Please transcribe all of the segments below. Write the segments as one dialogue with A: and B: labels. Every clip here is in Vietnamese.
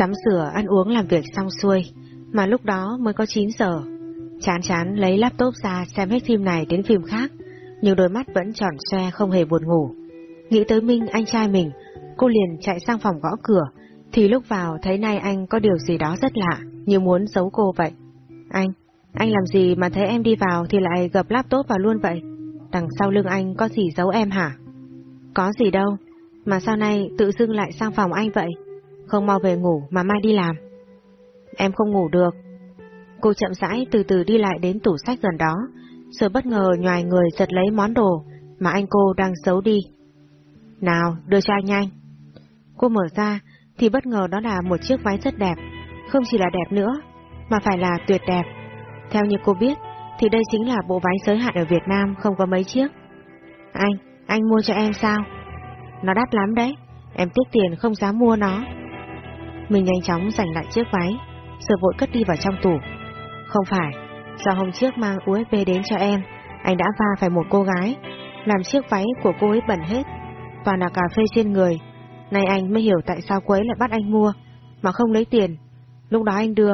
A: Tắm rửa, ăn uống làm việc xong xuôi, mà lúc đó mới có 9 giờ. Chán chán lấy laptop ra xem hết phim này đến phim khác, nhưng đôi mắt vẫn tròn xoe không hề buồn ngủ. Nghĩ tới Minh, anh trai mình, cô liền chạy sang phòng gõ cửa, thì lúc vào thấy nay anh có điều gì đó rất lạ, như muốn giấu cô vậy. Anh, anh làm gì mà thấy em đi vào thì lại gập laptop vào luôn vậy? Đằng sau lưng anh có gì giấu em hả? Có gì đâu, mà sao nay tự dưng lại sang phòng anh vậy? Không mau về ngủ mà mai đi làm. Em không ngủ được. Cô chậm rãi từ từ đi lại đến tủ sách gần đó, rồi bất ngờ nhòi người giật lấy món đồ mà anh cô đang giấu đi. Nào, đưa cho anh nhanh. Cô mở ra thì bất ngờ đó là một chiếc váy rất đẹp, không chỉ là đẹp nữa, mà phải là tuyệt đẹp. Theo như cô biết, thì đây chính là bộ váy giới hạn ở Việt Nam không có mấy chiếc. Anh, anh mua cho em sao? Nó đắt lắm đấy, em tiếc tiền không dám mua nó. Mình nhanh chóng giành lại chiếc váy, rồi vội cất đi vào trong tủ. Không phải, do hôm trước mang USB đến cho em, anh đã va phải một cô gái, làm chiếc váy của cô ấy bẩn hết, toàn là cà phê trên người. Nay anh mới hiểu tại sao cô ấy lại bắt anh mua, mà không lấy tiền. Lúc đó anh đưa,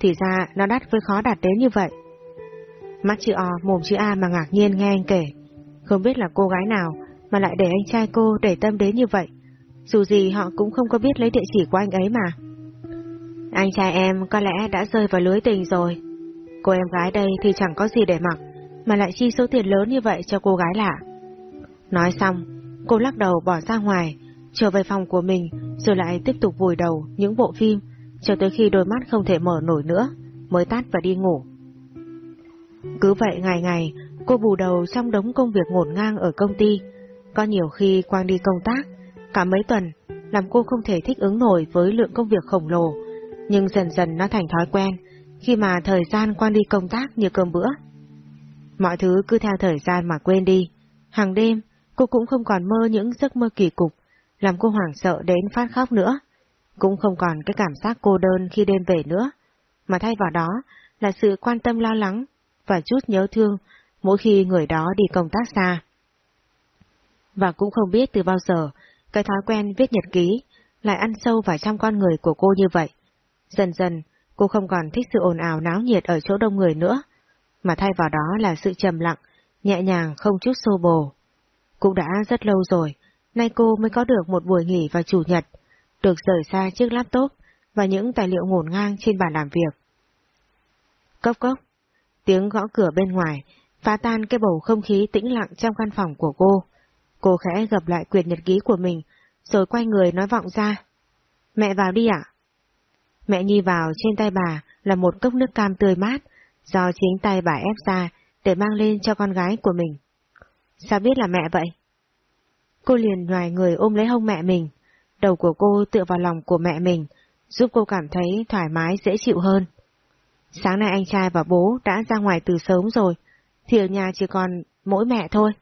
A: thì ra nó đắt với khó đạt đến như vậy. Mắt chữ O, mồm chữ A mà ngạc nhiên nghe anh kể. Không biết là cô gái nào mà lại để anh trai cô để tâm đến như vậy. Dù gì họ cũng không có biết lấy địa chỉ của anh ấy mà. Anh trai em có lẽ đã rơi vào lưới tình rồi. Cô em gái đây thì chẳng có gì để mặc, mà lại chi số tiền lớn như vậy cho cô gái lạ. Nói xong, cô lắc đầu bỏ ra ngoài, trở về phòng của mình, rồi lại tiếp tục vùi đầu những bộ phim, cho tới khi đôi mắt không thể mở nổi nữa, mới tắt và đi ngủ. Cứ vậy ngày ngày, cô bù đầu trong đống công việc ngổn ngang ở công ty. Có nhiều khi Quang đi công tác, cả mấy tuần, làm cô không thể thích ứng nổi với lượng công việc khổng lồ, nhưng dần dần nó thành thói quen, khi mà thời gian quan đi công tác như cơm bữa. Mọi thứ cứ theo thời gian mà quên đi. Hàng đêm, cô cũng không còn mơ những giấc mơ kỳ cục, làm cô hoảng sợ đến phát khóc nữa. Cũng không còn cái cảm giác cô đơn khi đêm về nữa, mà thay vào đó là sự quan tâm lo lắng và chút nhớ thương mỗi khi người đó đi công tác xa. Và cũng không biết từ bao giờ cái thói quen viết nhật ký lại ăn sâu vào trong con người của cô như vậy. Dần dần, cô không còn thích sự ồn ào náo nhiệt ở chỗ đông người nữa, mà thay vào đó là sự trầm lặng, nhẹ nhàng không chút xô bồ. Cũng đã rất lâu rồi, nay cô mới có được một buổi nghỉ vào chủ nhật, được rời xa chiếc laptop và những tài liệu ngổn ngang trên bàn làm việc. Cốc cốc, tiếng gõ cửa bên ngoài, phá tan cái bầu không khí tĩnh lặng trong căn phòng của cô. Cô khẽ gặp lại quyển nhật ký của mình, rồi quay người nói vọng ra. Mẹ vào đi ạ. Mẹ Nhi vào trên tay bà là một cốc nước cam tươi mát, do chính tay bà ép ra để mang lên cho con gái của mình. Sao biết là mẹ vậy? Cô liền ngoài người ôm lấy hông mẹ mình, đầu của cô tựa vào lòng của mẹ mình, giúp cô cảm thấy thoải mái dễ chịu hơn. Sáng nay anh trai và bố đã ra ngoài từ sớm rồi, thì ở nhà chỉ còn mỗi mẹ thôi.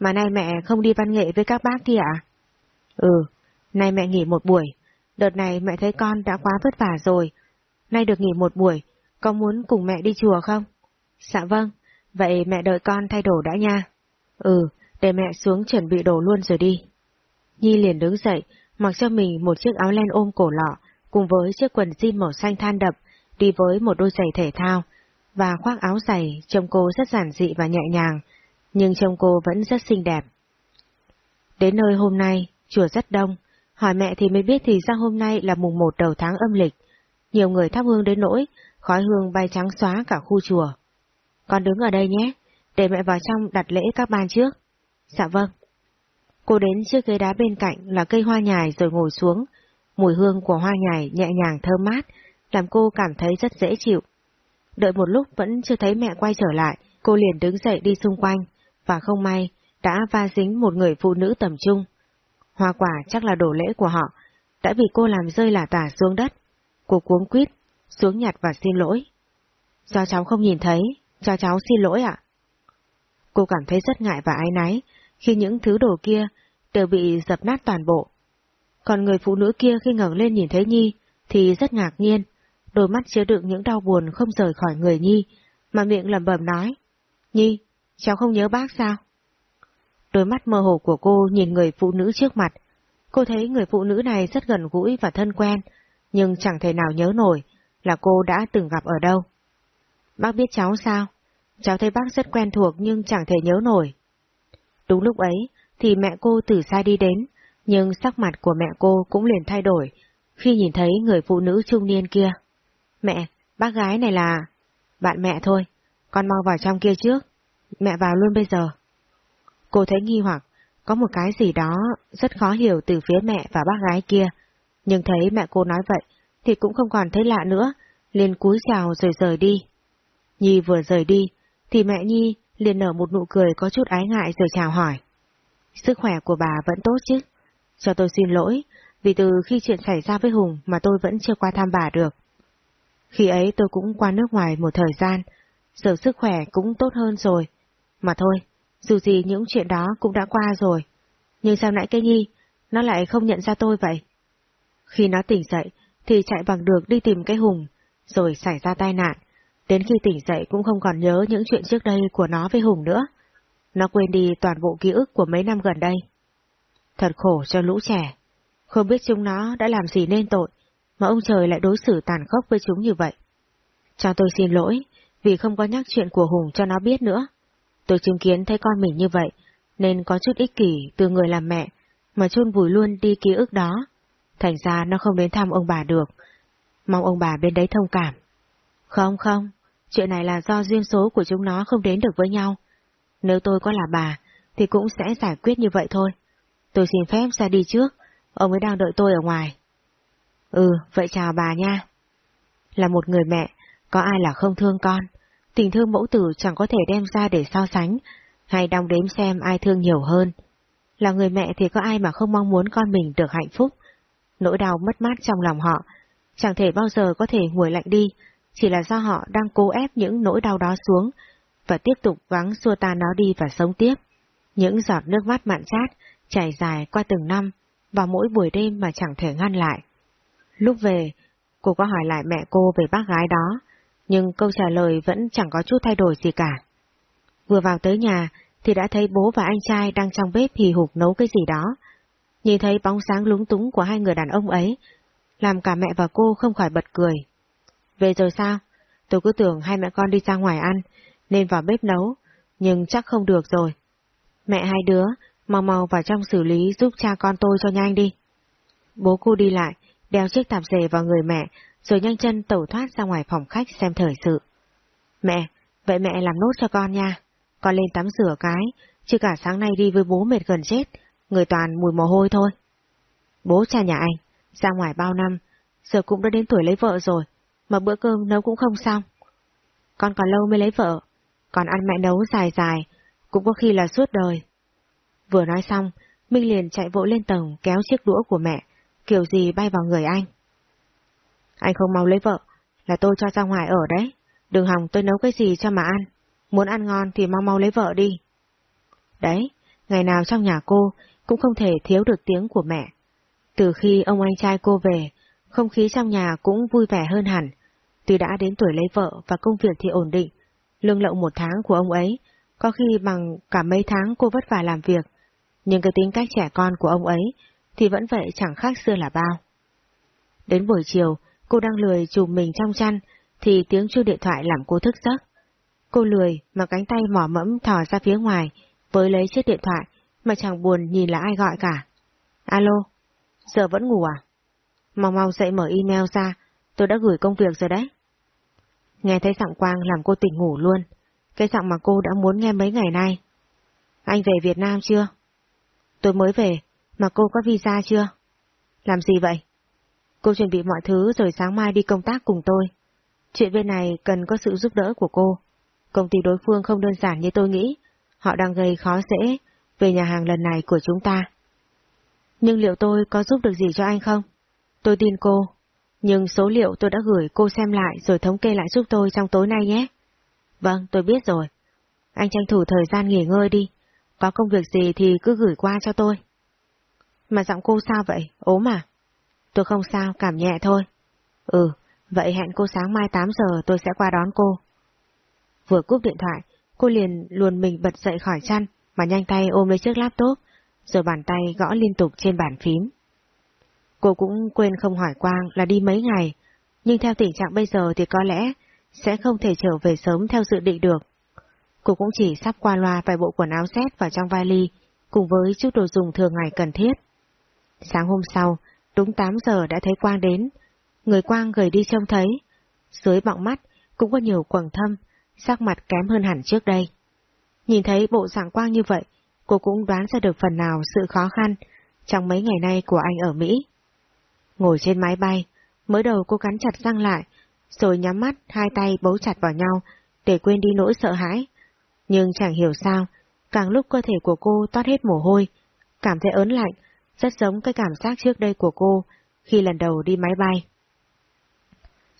A: Mà nay mẹ không đi văn nghệ với các bác kia à? Ừ, nay mẹ nghỉ một buổi, đợt này mẹ thấy con đã quá vất vả rồi. Nay được nghỉ một buổi, con muốn cùng mẹ đi chùa không? Dạ vâng, vậy mẹ đợi con thay đồ đã nha. Ừ, để mẹ xuống chuẩn bị đồ luôn rồi đi. Nhi liền đứng dậy, mặc cho mình một chiếc áo len ôm cổ lọ, cùng với chiếc quần jean màu xanh than đập, đi với một đôi giày thể thao, và khoác áo giày trông cô rất giản dị và nhẹ nhàng, nhưng trông cô vẫn rất xinh đẹp. Đến nơi hôm nay, chùa rất đông, hỏi mẹ thì mới biết thì ra hôm nay là mùng một đầu tháng âm lịch, nhiều người thắp hương đến nỗi, khói hương bay trắng xóa cả khu chùa. Con đứng ở đây nhé, để mẹ vào trong đặt lễ các ban trước. Dạ vâng. Cô đến chiếc ghế đá bên cạnh là cây hoa nhài rồi ngồi xuống, mùi hương của hoa nhài nhẹ nhàng thơm mát, làm cô cảm thấy rất dễ chịu. Đợi một lúc vẫn chưa thấy mẹ quay trở lại, cô liền đứng dậy đi xung quanh, và không may, đã va dính một người phụ nữ tầm trung. Hoa quả chắc là đổ lễ của họ, đã bị cô làm rơi lả tả xuống đất. Cô cuống quýt, xuống nhặt và xin lỗi. Do cháu không nhìn thấy, cho cháu xin lỗi ạ. Cô cảm thấy rất ngại và ái náy khi những thứ đồ kia đều bị dập nát toàn bộ. Còn người phụ nữ kia khi ngẩng lên nhìn thấy Nhi thì rất ngạc nhiên, đôi mắt chứa đựng những đau buồn không rời khỏi người Nhi, mà miệng lẩm bẩm nói, Nhi, cháu không nhớ bác sao? Đôi mắt mơ hồ của cô nhìn người phụ nữ trước mặt, cô thấy người phụ nữ này rất gần gũi và thân quen, nhưng chẳng thể nào nhớ nổi là cô đã từng gặp ở đâu. Bác biết cháu sao? Cháu thấy bác rất quen thuộc nhưng chẳng thể nhớ nổi. Đúng lúc ấy thì mẹ cô từ xa đi đến, nhưng sắc mặt của mẹ cô cũng liền thay đổi khi nhìn thấy người phụ nữ trung niên kia. Mẹ, bác gái này là... Bạn mẹ thôi, con mau vào trong kia trước. Mẹ vào luôn bây giờ. Cô thấy nghi hoặc, có một cái gì đó rất khó hiểu từ phía mẹ và bác gái kia, nhưng thấy mẹ cô nói vậy thì cũng không còn thấy lạ nữa, liền cúi chào rồi rời đi. Nhi vừa rời đi, thì mẹ Nhi liền nở một nụ cười có chút ái ngại rồi chào hỏi. Sức khỏe của bà vẫn tốt chứ? Cho tôi xin lỗi, vì từ khi chuyện xảy ra với Hùng mà tôi vẫn chưa qua thăm bà được. Khi ấy tôi cũng qua nước ngoài một thời gian, giờ sức khỏe cũng tốt hơn rồi. Mà thôi, dù gì những chuyện đó cũng đã qua rồi. Nhưng sao nãy cái Nhi, nó lại không nhận ra tôi vậy? Khi nó tỉnh dậy, thì chạy bằng được đi tìm cái Hùng, rồi xảy ra tai nạn. Đến khi tỉnh dậy cũng không còn nhớ những chuyện trước đây của nó với Hùng nữa. Nó quên đi toàn bộ ký ức của mấy năm gần đây. Thật khổ cho lũ trẻ. Không biết chúng nó đã làm gì nên tội, mà ông trời lại đối xử tàn khốc với chúng như vậy. Cho tôi xin lỗi, vì không có nhắc chuyện của Hùng cho nó biết nữa. Tôi chứng kiến thấy con mình như vậy, nên có chút ích kỷ từ người làm mẹ, mà chôn vùi luôn đi ký ức đó. Thành ra nó không đến thăm ông bà được. Mong ông bà bên đấy thông cảm. Không không, chuyện này là do duyên số của chúng nó không đến được với nhau. Nếu tôi có là bà, thì cũng sẽ giải quyết như vậy thôi. Tôi xin phép ra đi trước, ông ấy đang đợi tôi ở ngoài. Ừ, vậy chào bà nha. Là một người mẹ, có ai là không thương con. Tình thương mẫu tử chẳng có thể đem ra để so sánh, hay đong đếm xem ai thương nhiều hơn. Là người mẹ thì có ai mà không mong muốn con mình được hạnh phúc. Nỗi đau mất mát trong lòng họ, chẳng thể bao giờ có thể nguội lạnh đi, chỉ là do họ đang cố ép những nỗi đau đó xuống, và tiếp tục vắng xua tan nó đi và sống tiếp. Những giọt nước mắt mặn chát chảy dài qua từng năm, vào mỗi buổi đêm mà chẳng thể ngăn lại. Lúc về, cô có hỏi lại mẹ cô về bác gái đó, nhưng câu trả lời vẫn chẳng có chút thay đổi gì cả. Vừa vào tới nhà thì đã thấy bố và anh trai đang trong bếp hì hục nấu cái gì đó. Nhìn thấy bóng sáng lúng túng của hai người đàn ông ấy, làm cả mẹ và cô không khỏi bật cười. Về rồi sao? Tôi cứ tưởng hai mẹ con đi ra ngoài ăn, nên vào bếp nấu, nhưng chắc không được rồi. Mẹ hai đứa, mau mau vào trong xử lý giúp cha con tôi cho nhanh đi. Bố cô đi lại, đeo chiếc tạp dề vào người mẹ, rồi nhanh chân tẩu thoát ra ngoài phòng khách xem thời sự. Mẹ, vậy mẹ làm nốt cho con nha. Con lên tắm rửa cái, chứ cả sáng nay đi với bố mệt gần chết, người toàn mùi mồ hôi thôi. Bố cha nhà anh, ra ngoài bao năm, giờ cũng đã đến tuổi lấy vợ rồi, mà bữa cơm nấu cũng không xong. Con còn lâu mới lấy vợ, còn ăn mẹ nấu dài dài, cũng có khi là suốt đời. Vừa nói xong, Minh liền chạy vội lên tầng kéo chiếc đũa của mẹ, kiểu gì bay vào người anh. Anh không mau lấy vợ, là tôi cho ra ngoài ở đấy, đừng hòng tôi nấu cái gì cho mà ăn, muốn ăn ngon thì mau mau lấy vợ đi. Đấy, ngày nào trong nhà cô cũng không thể thiếu được tiếng của mẹ. Từ khi ông anh trai cô về, không khí trong nhà cũng vui vẻ hơn hẳn. Tuy đã đến tuổi lấy vợ và công việc thì ổn định, lương lậu một tháng của ông ấy có khi bằng cả mấy tháng cô vất vả làm việc, nhưng cái tính cách trẻ con của ông ấy thì vẫn vậy chẳng khác xưa là bao. Đến buổi chiều, cô đang lười chùm mình trong chăn, thì tiếng chuông điện thoại làm cô thức giấc. Cô lười mà cánh tay mỏ mẫm thò ra phía ngoài, với lấy chiếc điện thoại mà chẳng buồn nhìn là ai gọi cả. Alo, giờ vẫn ngủ à? Mau mau dậy mở email ra, tôi đã gửi công việc rồi đấy. Nghe thấy giọng Quang làm cô tỉnh ngủ luôn, cái giọng mà cô đã muốn nghe mấy ngày nay. Anh về Việt Nam chưa? Tôi mới về, mà cô có visa chưa? Làm gì vậy? Cô chuẩn bị mọi thứ rồi sáng mai đi công tác cùng tôi. Chuyện bên này cần có sự giúp đỡ của cô. Công ty đối phương không đơn giản như tôi nghĩ. Họ đang gây khó dễ về nhà hàng lần này của chúng ta. Nhưng liệu tôi có giúp được gì cho anh không? Tôi tin cô. Nhưng số liệu tôi đã gửi cô xem lại rồi thống kê lại giúp tôi trong tối nay nhé. Vâng, tôi biết rồi. Anh tranh thủ thời gian nghỉ ngơi đi. Có công việc gì thì cứ gửi qua cho tôi. Mà giọng cô sao vậy? ốm à? Tôi không sao, cảm nhẹ thôi. Ừ, vậy hẹn cô sáng mai 8 giờ tôi sẽ qua đón cô. Vừa cúp điện thoại, cô liền luồn mình bật dậy khỏi chăn, mà nhanh tay ôm lấy chiếc laptop, rồi bàn tay gõ liên tục trên bàn phím. Cô cũng quên không hỏi Quang là đi mấy ngày, nhưng theo tình trạng bây giờ thì có lẽ sẽ không thể trở về sớm theo dự định được. Cô cũng chỉ sắp qua loa vài bộ quần áo xét vào trong vali, cùng với chút đồ dùng thường ngày cần thiết. Sáng hôm sau, đúng 8 giờ đã thấy Quang đến. Người Quang gửi đi trông thấy. Dưới bọng mắt cũng có nhiều quầng thâm, sắc mặt kém hơn hẳn trước đây. Nhìn thấy bộ dạng Quang như vậy, cô cũng đoán ra được phần nào sự khó khăn trong mấy ngày nay của anh ở Mỹ. Ngồi trên máy bay, mới đầu cô cắn chặt răng lại, rồi nhắm mắt hai tay bấu chặt vào nhau để quên đi nỗi sợ hãi. Nhưng chẳng hiểu sao, càng lúc cơ thể của cô toát hết mồ hôi, cảm thấy ớn lạnh, rất giống cái cảm giác trước đây của cô khi lần đầu đi máy bay.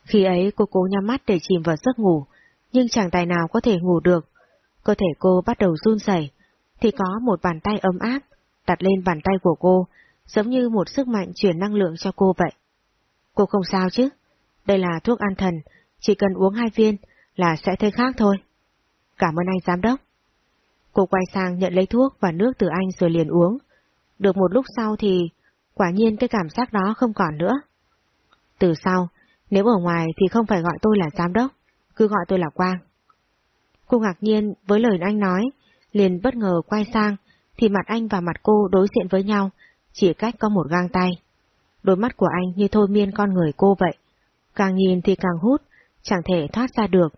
A: Khi ấy cô cố nhắm mắt để chìm vào giấc ngủ, nhưng chẳng tài nào có thể ngủ được. Cơ thể cô bắt đầu run rẩy, thì có một bàn tay ấm áp đặt lên bàn tay của cô, giống như một sức mạnh chuyển năng lượng cho cô vậy. Cô không sao chứ? Đây là thuốc an thần, chỉ cần uống hai viên là sẽ thấy khác thôi. Cảm ơn anh giám đốc. Cô quay sang nhận lấy thuốc và nước từ anh rồi liền uống. Được một lúc sau thì quả nhiên cái cảm giác đó không còn nữa. Từ sau, nếu ở ngoài thì không phải gọi tôi là giám đốc, cứ gọi tôi là Quang. Cô ngạc nhiên với lời anh nói, liền bất ngờ quay sang, thì mặt anh và mặt cô đối diện với nhau, chỉ cách có một gang tay. Đôi mắt của anh như thôi miên con người cô vậy, càng nhìn thì càng hút, chẳng thể thoát ra được.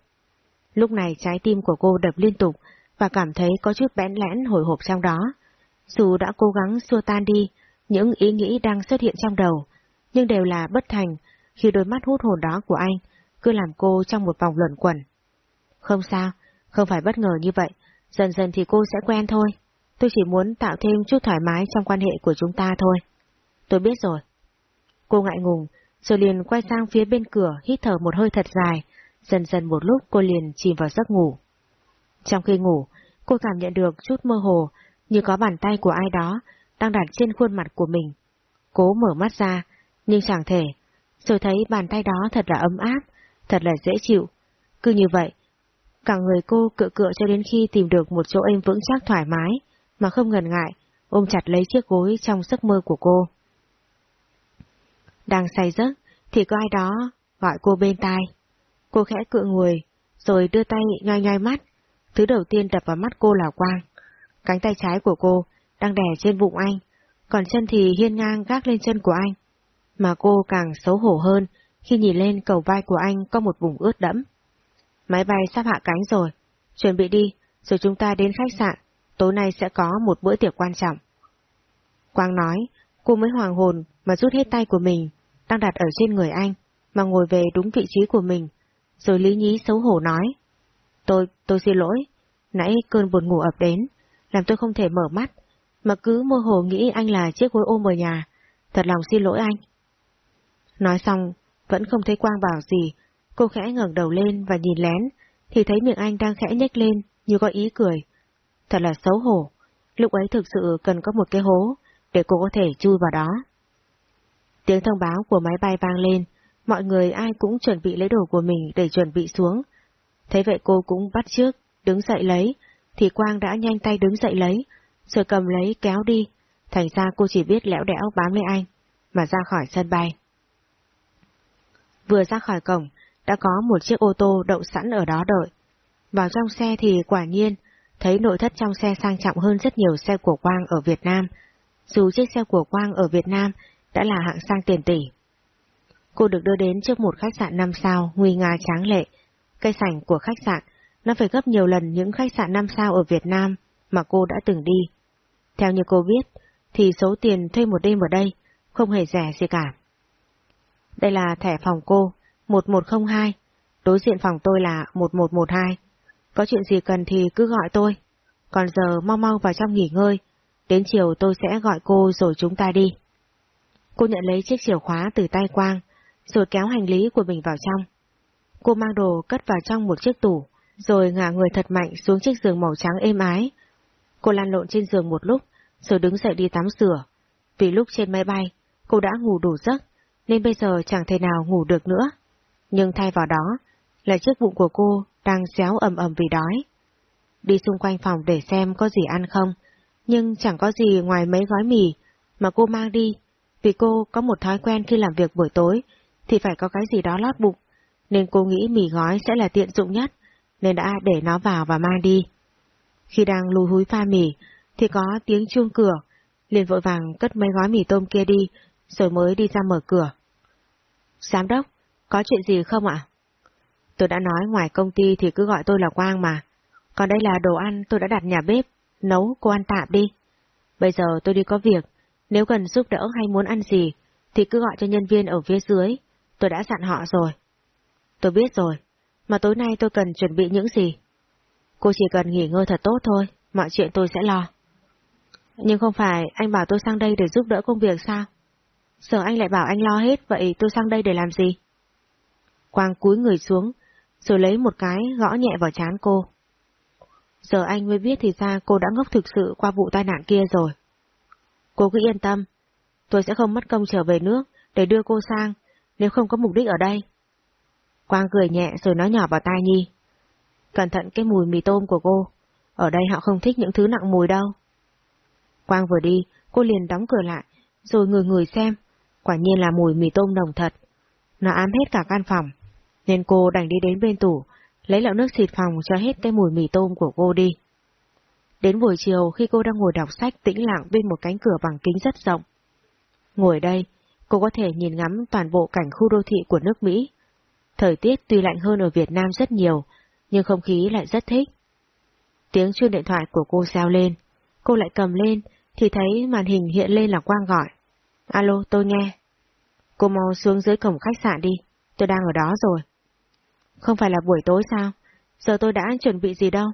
A: Lúc này trái tim của cô đập liên tục và cảm thấy có chút bẽn lẽn hồi hộp trong đó. Dù đã cố gắng xua tan đi những ý nghĩ đang xuất hiện trong đầu, nhưng đều là bất thành khi đôi mắt hút hồn đó của anh cứ làm cô trong một vòng luẩn quẩn. Không sao, không phải bất ngờ như vậy, dần dần thì cô sẽ quen thôi. Tôi chỉ muốn tạo thêm chút thoải mái trong quan hệ của chúng ta thôi. Tôi biết rồi. Cô ngại ngùng, rồi liền quay sang phía bên cửa hít thở một hơi thật dài, dần dần một lúc cô liền chìm vào giấc ngủ. Trong khi ngủ, cô cảm nhận được chút mơ hồ, như có bàn tay của ai đó đang đặt trên khuôn mặt của mình. Cố mở mắt ra, nhưng chẳng thể, rồi thấy bàn tay đó thật là ấm áp, thật là dễ chịu. Cứ như vậy, cả người cô cựa cựa cho đến khi tìm được một chỗ êm vững chắc thoải mái, mà không ngần ngại, ôm chặt lấy chiếc gối trong giấc mơ của cô. Đang say giấc, thì có ai đó gọi cô bên tai. Cô khẽ cựa người, rồi đưa tay nhai nhai mắt. Thứ đầu tiên đập vào mắt cô là quang. Cánh tay trái của cô đang đè trên bụng anh, còn chân thì hiên ngang gác lên chân của anh. Mà cô càng xấu hổ hơn khi nhìn lên cầu vai của anh có một vùng ướt đẫm. Máy bay sắp hạ cánh rồi, chuẩn bị đi, rồi chúng ta đến khách sạn, tối nay sẽ có một bữa tiệc quan trọng. Quang nói, cô mới hoàng hồn mà rút hết tay của mình, đang đặt ở trên người anh, mà ngồi về đúng vị trí của mình, rồi lý nhí xấu hổ nói. Tôi, tôi xin lỗi, nãy cơn buồn ngủ ập đến, làm tôi không thể mở mắt, mà cứ mơ hồ nghĩ anh là chiếc gối ôm ở nhà, thật lòng xin lỗi anh. Nói xong, vẫn không thấy Quang bảo gì, cô khẽ ngẩng đầu lên và nhìn lén, thì thấy miệng anh đang khẽ nhếch lên, như có ý cười. Thật là xấu hổ, lúc ấy thực sự cần có một cái hố, để cô có thể chui vào đó. Tiếng thông báo của máy bay vang lên, mọi người ai cũng chuẩn bị lấy đồ của mình để chuẩn bị xuống. Thấy vậy cô cũng bắt trước, đứng dậy lấy, thì Quang đã nhanh tay đứng dậy lấy, rồi cầm lấy kéo đi, thành ra cô chỉ biết lẽo đẽo bám lấy anh, mà ra khỏi sân bay. Vừa ra khỏi cổng, đã có một chiếc ô tô đậu sẵn ở đó đợi. Vào trong xe thì quả nhiên, thấy nội thất trong xe sang trọng hơn rất nhiều xe của Quang ở Việt Nam. Dù chiếc xe của Quang ở Việt Nam đã là hạng sang tiền tỷ. Cô được đưa đến trước một khách sạn 5 sao nguy nga tráng lệ. Cây sảnh của khách sạn nó phải gấp nhiều lần những khách sạn 5 sao ở Việt Nam mà cô đã từng đi. Theo như cô biết, thì số tiền thuê một đêm ở đây không hề rẻ gì cả. Đây là thẻ phòng cô, 1102, đối diện phòng tôi là 1112. Có chuyện gì cần thì cứ gọi tôi, còn giờ mau mau vào trong nghỉ ngơi, đến chiều tôi sẽ gọi cô rồi chúng ta đi. Cô nhận lấy chiếc chìa khóa từ tay Quang, rồi kéo hành lý của mình vào trong. Cô mang đồ cất vào trong một chiếc tủ, rồi ngả người thật mạnh xuống chiếc giường màu trắng êm ái. Cô lăn lộn trên giường một lúc, rồi đứng dậy đi tắm rửa. Vì lúc trên máy bay, cô đã ngủ đủ giấc, nên bây giờ chẳng thể nào ngủ được nữa. Nhưng thay vào đó, là chiếc bụng của cô đang xéo ầm ầm vì đói. Đi xung quanh phòng để xem có gì ăn không, nhưng chẳng có gì ngoài mấy gói mì mà cô mang đi Vì cô có một thói quen khi làm việc buổi tối thì phải có cái gì đó lót bụng, nên cô nghĩ mì gói sẽ là tiện dụng nhất, nên đã để nó vào và mang đi. Khi đang lùi húi pha mì, thì có tiếng chuông cửa, liền vội vàng cất mấy gói mì tôm kia đi, rồi mới đi ra mở cửa. Giám đốc, có chuyện gì không ạ? Tôi đã nói ngoài công ty thì cứ gọi tôi là Quang mà. Còn đây là đồ ăn tôi đã đặt nhà bếp, nấu cô ăn tạm đi. Bây giờ tôi đi có việc, nếu cần giúp đỡ hay muốn ăn gì, thì cứ gọi cho nhân viên ở phía dưới, tôi đã dặn họ rồi. Tôi biết rồi, mà tối nay tôi cần chuẩn bị những gì? Cô chỉ cần nghỉ ngơi thật tốt thôi, mọi chuyện tôi sẽ lo. Nhưng không phải anh bảo tôi sang đây để giúp đỡ công việc sao? Giờ anh lại bảo anh lo hết, vậy tôi sang đây để làm gì? Quang cúi người xuống, rồi lấy một cái gõ nhẹ vào chán cô. Giờ anh mới biết thì ra cô đã ngốc thực sự qua vụ tai nạn kia rồi. Cô cứ yên tâm, tôi sẽ không mất công trở về nước để đưa cô sang, nếu không có mục đích ở đây. Quang cười nhẹ rồi nói nhỏ vào tai Nhi. Cẩn thận cái mùi mì tôm của cô, ở đây họ không thích những thứ nặng mùi đâu. Quang vừa đi, cô liền đóng cửa lại, rồi người người xem, quả nhiên là mùi mì tôm nồng thật. Nó ám hết cả căn phòng, nên cô đành đi đến bên tủ, lấy lọ nước xịt phòng cho hết cái mùi mì tôm của cô đi. Đến buổi chiều khi cô đang ngồi đọc sách tĩnh lặng bên một cánh cửa bằng kính rất rộng. Ngồi đây, cô có thể nhìn ngắm toàn bộ cảnh khu đô thị của nước Mỹ. Thời tiết tuy lạnh hơn ở Việt Nam rất nhiều, nhưng không khí lại rất thích. Tiếng chuông điện thoại của cô reo lên, cô lại cầm lên thì thấy màn hình hiện lên là Quang gọi. Alo, tôi nghe. Cô mau xuống dưới cổng khách sạn đi, tôi đang ở đó rồi. Không phải là buổi tối sao? Giờ tôi đã chuẩn bị gì đâu.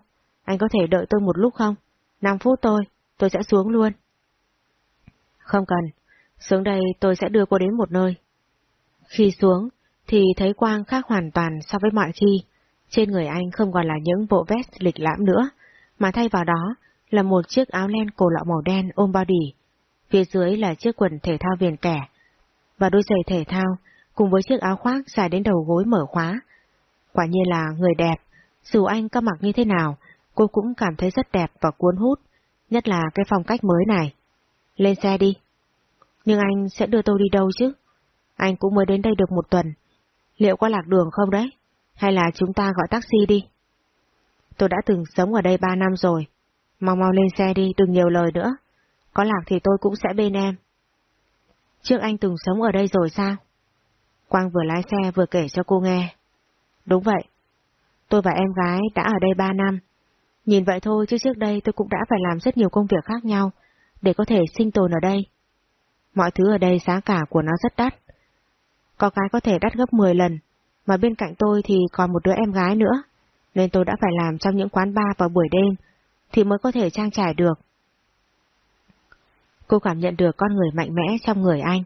A: Anh có thể đợi tôi một lúc không? 5 phút tôi, tôi sẽ xuống luôn. Không cần, xuống đây tôi sẽ đưa cô đến một nơi. Khi xuống, thì thấy Quang khác hoàn toàn so với mọi khi. Trên người anh không còn là những bộ vest lịch lãm nữa, mà thay vào đó là một chiếc áo len cổ lọ màu đen ôm body. Phía dưới là chiếc quần thể thao viền kẻ, và đôi giày thể thao, cùng với chiếc áo khoác dài đến đầu gối mở khóa. Quả nhiên là người đẹp, dù anh có mặc như thế nào, cô cũng cảm thấy rất đẹp và cuốn hút, nhất là cái phong cách mới này. Lên xe đi. Nhưng anh sẽ đưa tôi đi đâu chứ? Anh cũng mới đến đây được một tuần. Liệu có lạc đường không đấy? Hay là chúng ta gọi taxi đi? Tôi đã từng sống ở đây ba năm rồi. Mau mau lên xe đi, đừng nhiều lời nữa. Có lạc thì tôi cũng sẽ bên em. Trước anh từng sống ở đây rồi sao? Quang vừa lái xe vừa kể cho cô nghe. Đúng vậy. Tôi và em gái đã ở đây ba năm. Nhìn vậy thôi chứ trước đây tôi cũng đã phải làm rất nhiều công việc khác nhau để có thể sinh tồn ở đây. Mọi thứ ở đây giá cả của nó rất đắt. Có cái có thể đắt gấp 10 lần, mà bên cạnh tôi thì còn một đứa em gái nữa, nên tôi đã phải làm trong những quán bar vào buổi đêm, thì mới có thể trang trải được. Cô cảm nhận được con người mạnh mẽ trong người anh.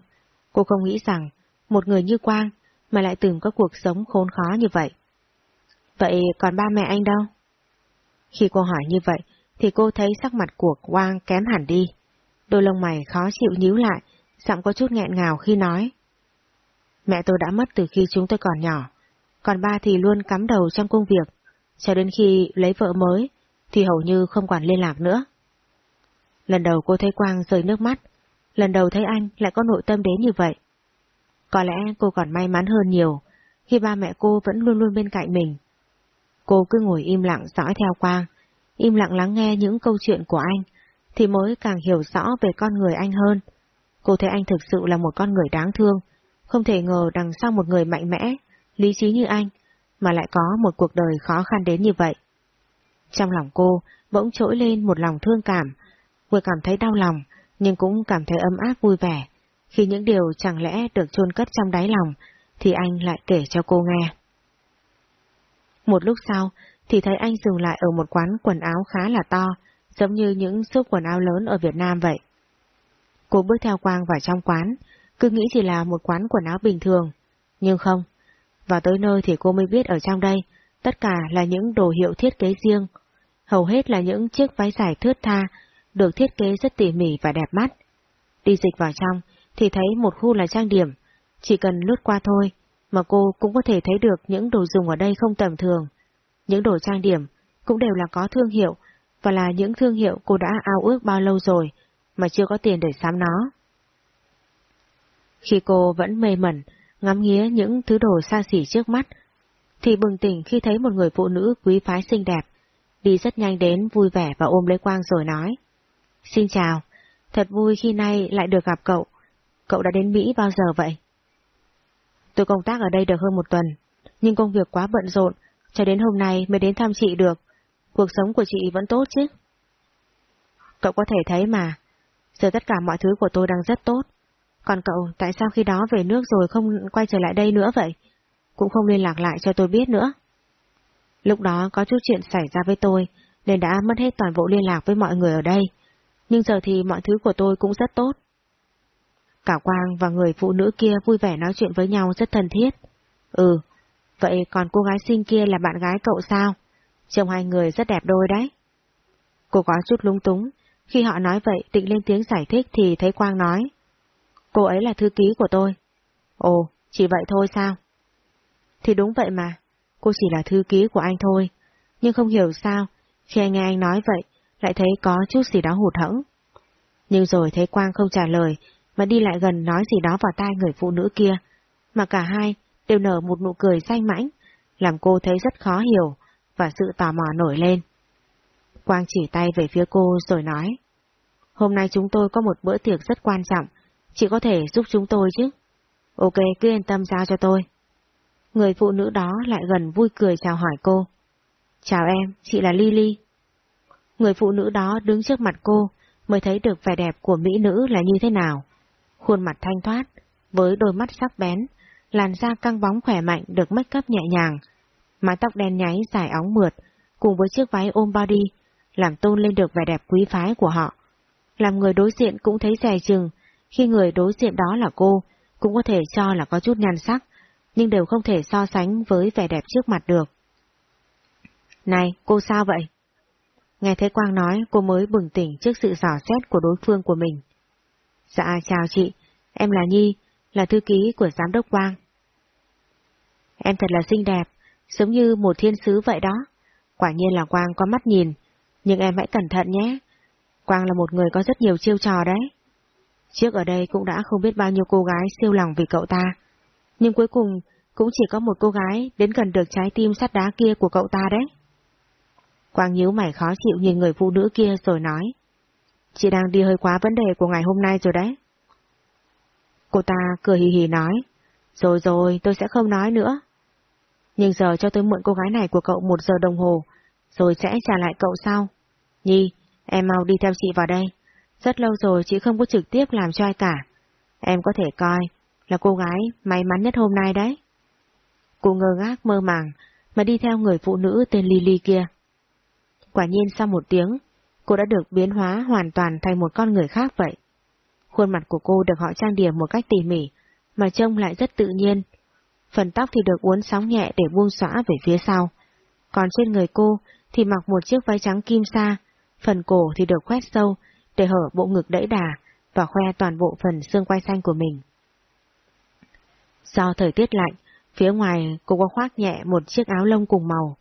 A: Cô không nghĩ rằng một người như Quang mà lại từng có cuộc sống khốn khó như vậy. Vậy còn ba mẹ anh đâu? Khi cô hỏi như vậy, thì cô thấy sắc mặt của Quang kém hẳn đi. Đôi lông mày khó chịu nhíu lại, giọng có chút nghẹn ngào khi nói. Mẹ tôi đã mất từ khi chúng tôi còn nhỏ, còn ba thì luôn cắm đầu trong công việc, cho đến khi lấy vợ mới, thì hầu như không còn liên lạc nữa. Lần đầu cô thấy Quang rơi nước mắt, lần đầu thấy anh lại có nội tâm đến như vậy. Có lẽ cô còn may mắn hơn nhiều, khi ba mẹ cô vẫn luôn luôn bên cạnh mình. Cô cứ ngồi im lặng dõi theo Quang, im lặng lắng nghe những câu chuyện của anh, thì mới càng hiểu rõ về con người anh hơn. Cô thấy anh thực sự là một con người đáng thương, không thể ngờ đằng sau một người mạnh mẽ, lý trí như anh, mà lại có một cuộc đời khó khăn đến như vậy. Trong lòng cô bỗng trỗi lên một lòng thương cảm, vừa cảm thấy đau lòng, nhưng cũng cảm thấy ấm áp vui vẻ, khi những điều chẳng lẽ được chôn cất trong đáy lòng, thì anh lại kể cho cô nghe. Một lúc sau, thì thấy anh dừng lại ở một quán quần áo khá là to, giống như những shop quần áo lớn ở Việt Nam vậy. Cô bước theo Quang vào trong quán, cứ nghĩ chỉ là một quán quần áo bình thường, nhưng không. Vào tới nơi thì cô mới biết ở trong đây, tất cả là những đồ hiệu thiết kế riêng, hầu hết là những chiếc váy dài thướt tha, được thiết kế rất tỉ mỉ và đẹp mắt. Đi dịch vào trong thì thấy một khu là trang điểm, chỉ cần lướt qua thôi mà cô cũng có thể thấy được những đồ dùng ở đây không tầm thường. Những đồ trang điểm cũng đều là có thương hiệu và là những thương hiệu cô đã ao ước bao lâu rồi mà chưa có tiền để sắm nó. Khi cô vẫn mê mẩn, ngắm nghía những thứ đồ xa xỉ trước mắt, thì bừng tỉnh khi thấy một người phụ nữ quý phái xinh đẹp, đi rất nhanh đến vui vẻ và ôm lấy Quang rồi nói. Xin chào, thật vui khi nay lại được gặp cậu. Cậu đã đến Mỹ bao giờ vậy? Tôi công tác ở đây được hơn một tuần, nhưng công việc quá bận rộn, cho đến hôm nay mới đến thăm chị được. Cuộc sống của chị vẫn tốt chứ? Cậu có thể thấy mà, giờ tất cả mọi thứ của tôi đang rất tốt. Còn cậu, tại sao khi đó về nước rồi không quay trở lại đây nữa vậy? Cũng không liên lạc lại cho tôi biết nữa. Lúc đó có chút chuyện xảy ra với tôi, nên đã mất hết toàn bộ liên lạc với mọi người ở đây. Nhưng giờ thì mọi thứ của tôi cũng rất tốt. Cả Quang và người phụ nữ kia vui vẻ nói chuyện với nhau rất thân thiết. Ừ, vậy còn cô gái xinh kia là bạn gái cậu sao? Trông hai người rất đẹp đôi đấy. Cô có chút lung túng, khi họ nói vậy định lên tiếng giải thích thì thấy Quang nói. Cô ấy là thư ký của tôi. Ồ, chỉ vậy thôi sao? Thì đúng vậy mà, cô chỉ là thư ký của anh thôi. Nhưng không hiểu sao, khi anh nghe anh nói vậy, lại thấy có chút gì đó hụt hẫng. Nhưng rồi thấy Quang không trả lời, mà đi lại gần nói gì đó vào tai người phụ nữ kia, mà cả hai đều nở một nụ cười xanh mãnh, làm cô thấy rất khó hiểu, và sự tò mò nổi lên. Quang chỉ tay về phía cô rồi nói, Hôm nay chúng tôi có một bữa tiệc rất quan trọng, chị có thể giúp chúng tôi chứ? Ok, cứ yên tâm giao cho tôi. Người phụ nữ đó lại gần vui cười chào hỏi cô. Chào em, chị là Lily. Người phụ nữ đó đứng trước mặt cô mới thấy được vẻ đẹp của mỹ nữ là như thế nào. Khuôn mặt thanh thoát, với đôi mắt sắc bén, làn da căng bóng khỏe mạnh được make up nhẹ nhàng, mái tóc đen nháy dài óng mượt, cùng với chiếc váy ôm body, làm tôn lên được vẻ đẹp quý phái của họ. Làm người đối diện cũng thấy rè chừng, khi người đối diện đó là cô, cũng có thể cho là có chút nhan sắc, nhưng đều không thể so sánh với vẻ đẹp trước mặt được. Này, cô sao vậy? Nghe thấy Quang nói, cô mới bừng tỉnh trước sự dò xét của đối phương của mình. Dạ, chào chị, em là Nhi, là thư ký của giám đốc Quang. Em thật là xinh đẹp, giống như một thiên sứ vậy đó. Quả nhiên là Quang có mắt nhìn, nhưng em hãy cẩn thận nhé. Quang là một người có rất nhiều chiêu trò đấy. Trước ở đây cũng đã không biết bao nhiêu cô gái siêu lòng vì cậu ta, nhưng cuối cùng cũng chỉ có một cô gái đến gần được trái tim sắt đá kia của cậu ta đấy. Quang nhíu mày khó chịu nhìn người phụ nữ kia rồi nói. Chị đang đi hơi quá vấn đề của ngày hôm nay rồi đấy. Cô ta cười hì hì nói. Rồi rồi, tôi sẽ không nói nữa. Nhưng giờ cho tôi mượn cô gái này của cậu một giờ đồng hồ, rồi sẽ trả lại cậu sau. Nhi, em mau đi theo chị vào đây. Rất lâu rồi chị không có trực tiếp làm cho ai cả. Em có thể coi, là cô gái may mắn nhất hôm nay đấy. Cô ngơ ngác mơ màng, mà đi theo người phụ nữ tên Lily kia. Quả nhiên sau một tiếng, cô đã được biến hóa hoàn toàn thành một con người khác vậy. Khuôn mặt của cô được họ trang điểm một cách tỉ mỉ, mà trông lại rất tự nhiên. Phần tóc thì được uốn sóng nhẹ để buông xõa về phía sau. Còn trên người cô thì mặc một chiếc váy trắng kim sa, phần cổ thì được khoét sâu để hở bộ ngực đẫy đà và khoe toàn bộ phần xương quai xanh của mình. Do thời tiết lạnh, phía ngoài cô có khoác nhẹ một chiếc áo lông cùng màu.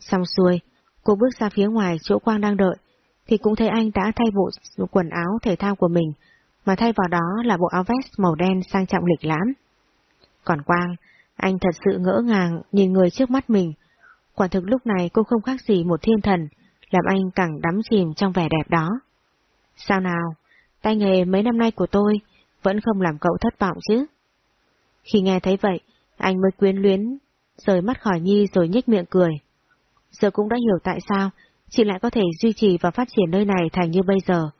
A: Xong xuôi, cô bước ra phía ngoài chỗ Quang đang đợi, thì cũng thấy anh đã thay bộ quần áo thể thao của mình, mà thay vào đó là bộ áo vest màu đen sang trọng lịch lãm. Còn Quang, anh thật sự ngỡ ngàng nhìn người trước mắt mình. Quả thực lúc này cô không khác gì một thiên thần, làm anh càng đắm chìm trong vẻ đẹp đó. Sao nào, tay nghề mấy năm nay của tôi vẫn không làm cậu thất vọng chứ? Khi nghe thấy vậy, anh mới quyến luyến, rời mắt khỏi Nhi rồi nhếch miệng cười. Giờ cũng đã hiểu tại sao chị lại có thể duy trì và phát triển nơi này thành như bây giờ.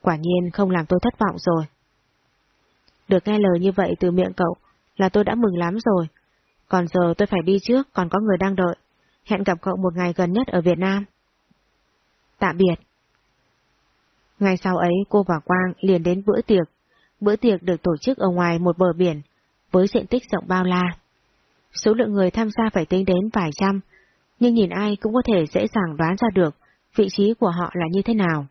A: Quả nhiên không làm tôi thất vọng rồi. Được nghe lời như vậy từ miệng cậu là tôi đã mừng lắm rồi. Còn giờ tôi phải đi trước, còn có người đang đợi. Hẹn gặp cậu một ngày gần nhất ở Việt Nam. Tạm biệt. Ngày sau ấy cô và Quang liền đến bữa tiệc. Bữa tiệc được tổ chức ở ngoài một bờ biển, với diện tích rộng bao la. Số lượng người tham gia phải tính đến vài trăm, nhưng nhìn ai cũng có thể dễ dàng đoán ra được vị trí của họ là như thế nào.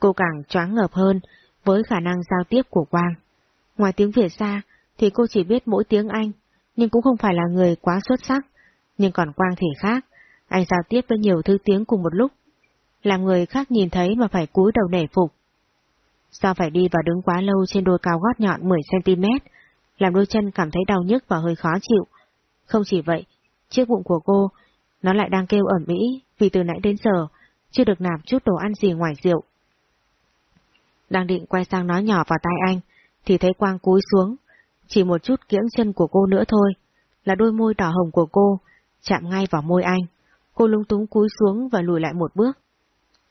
A: Cô càng choáng ngợp hơn với khả năng giao tiếp của Quang. Ngoài tiếng Việt ra thì cô chỉ biết mỗi tiếng Anh, nhưng cũng không phải là người quá xuất sắc. Nhưng còn Quang thì khác, anh giao tiếp với nhiều thứ tiếng cùng một lúc. Làm người khác nhìn thấy mà phải cúi đầu nể phục. Do phải đi và đứng quá lâu trên đôi cao gót nhọn 10cm, làm đôi chân cảm thấy đau nhức và hơi khó chịu. Không chỉ vậy, chiếc bụng của cô, nó lại đang kêu ẩm mỹ vì từ nãy đến giờ chưa được nạp chút đồ ăn gì ngoài rượu. Đang định quay sang nói nhỏ vào tai anh, thì thấy Quang cúi xuống, chỉ một chút kiễng chân của cô nữa thôi, là đôi môi đỏ hồng của cô, chạm ngay vào môi anh. Cô lung túng cúi xuống và lùi lại một bước.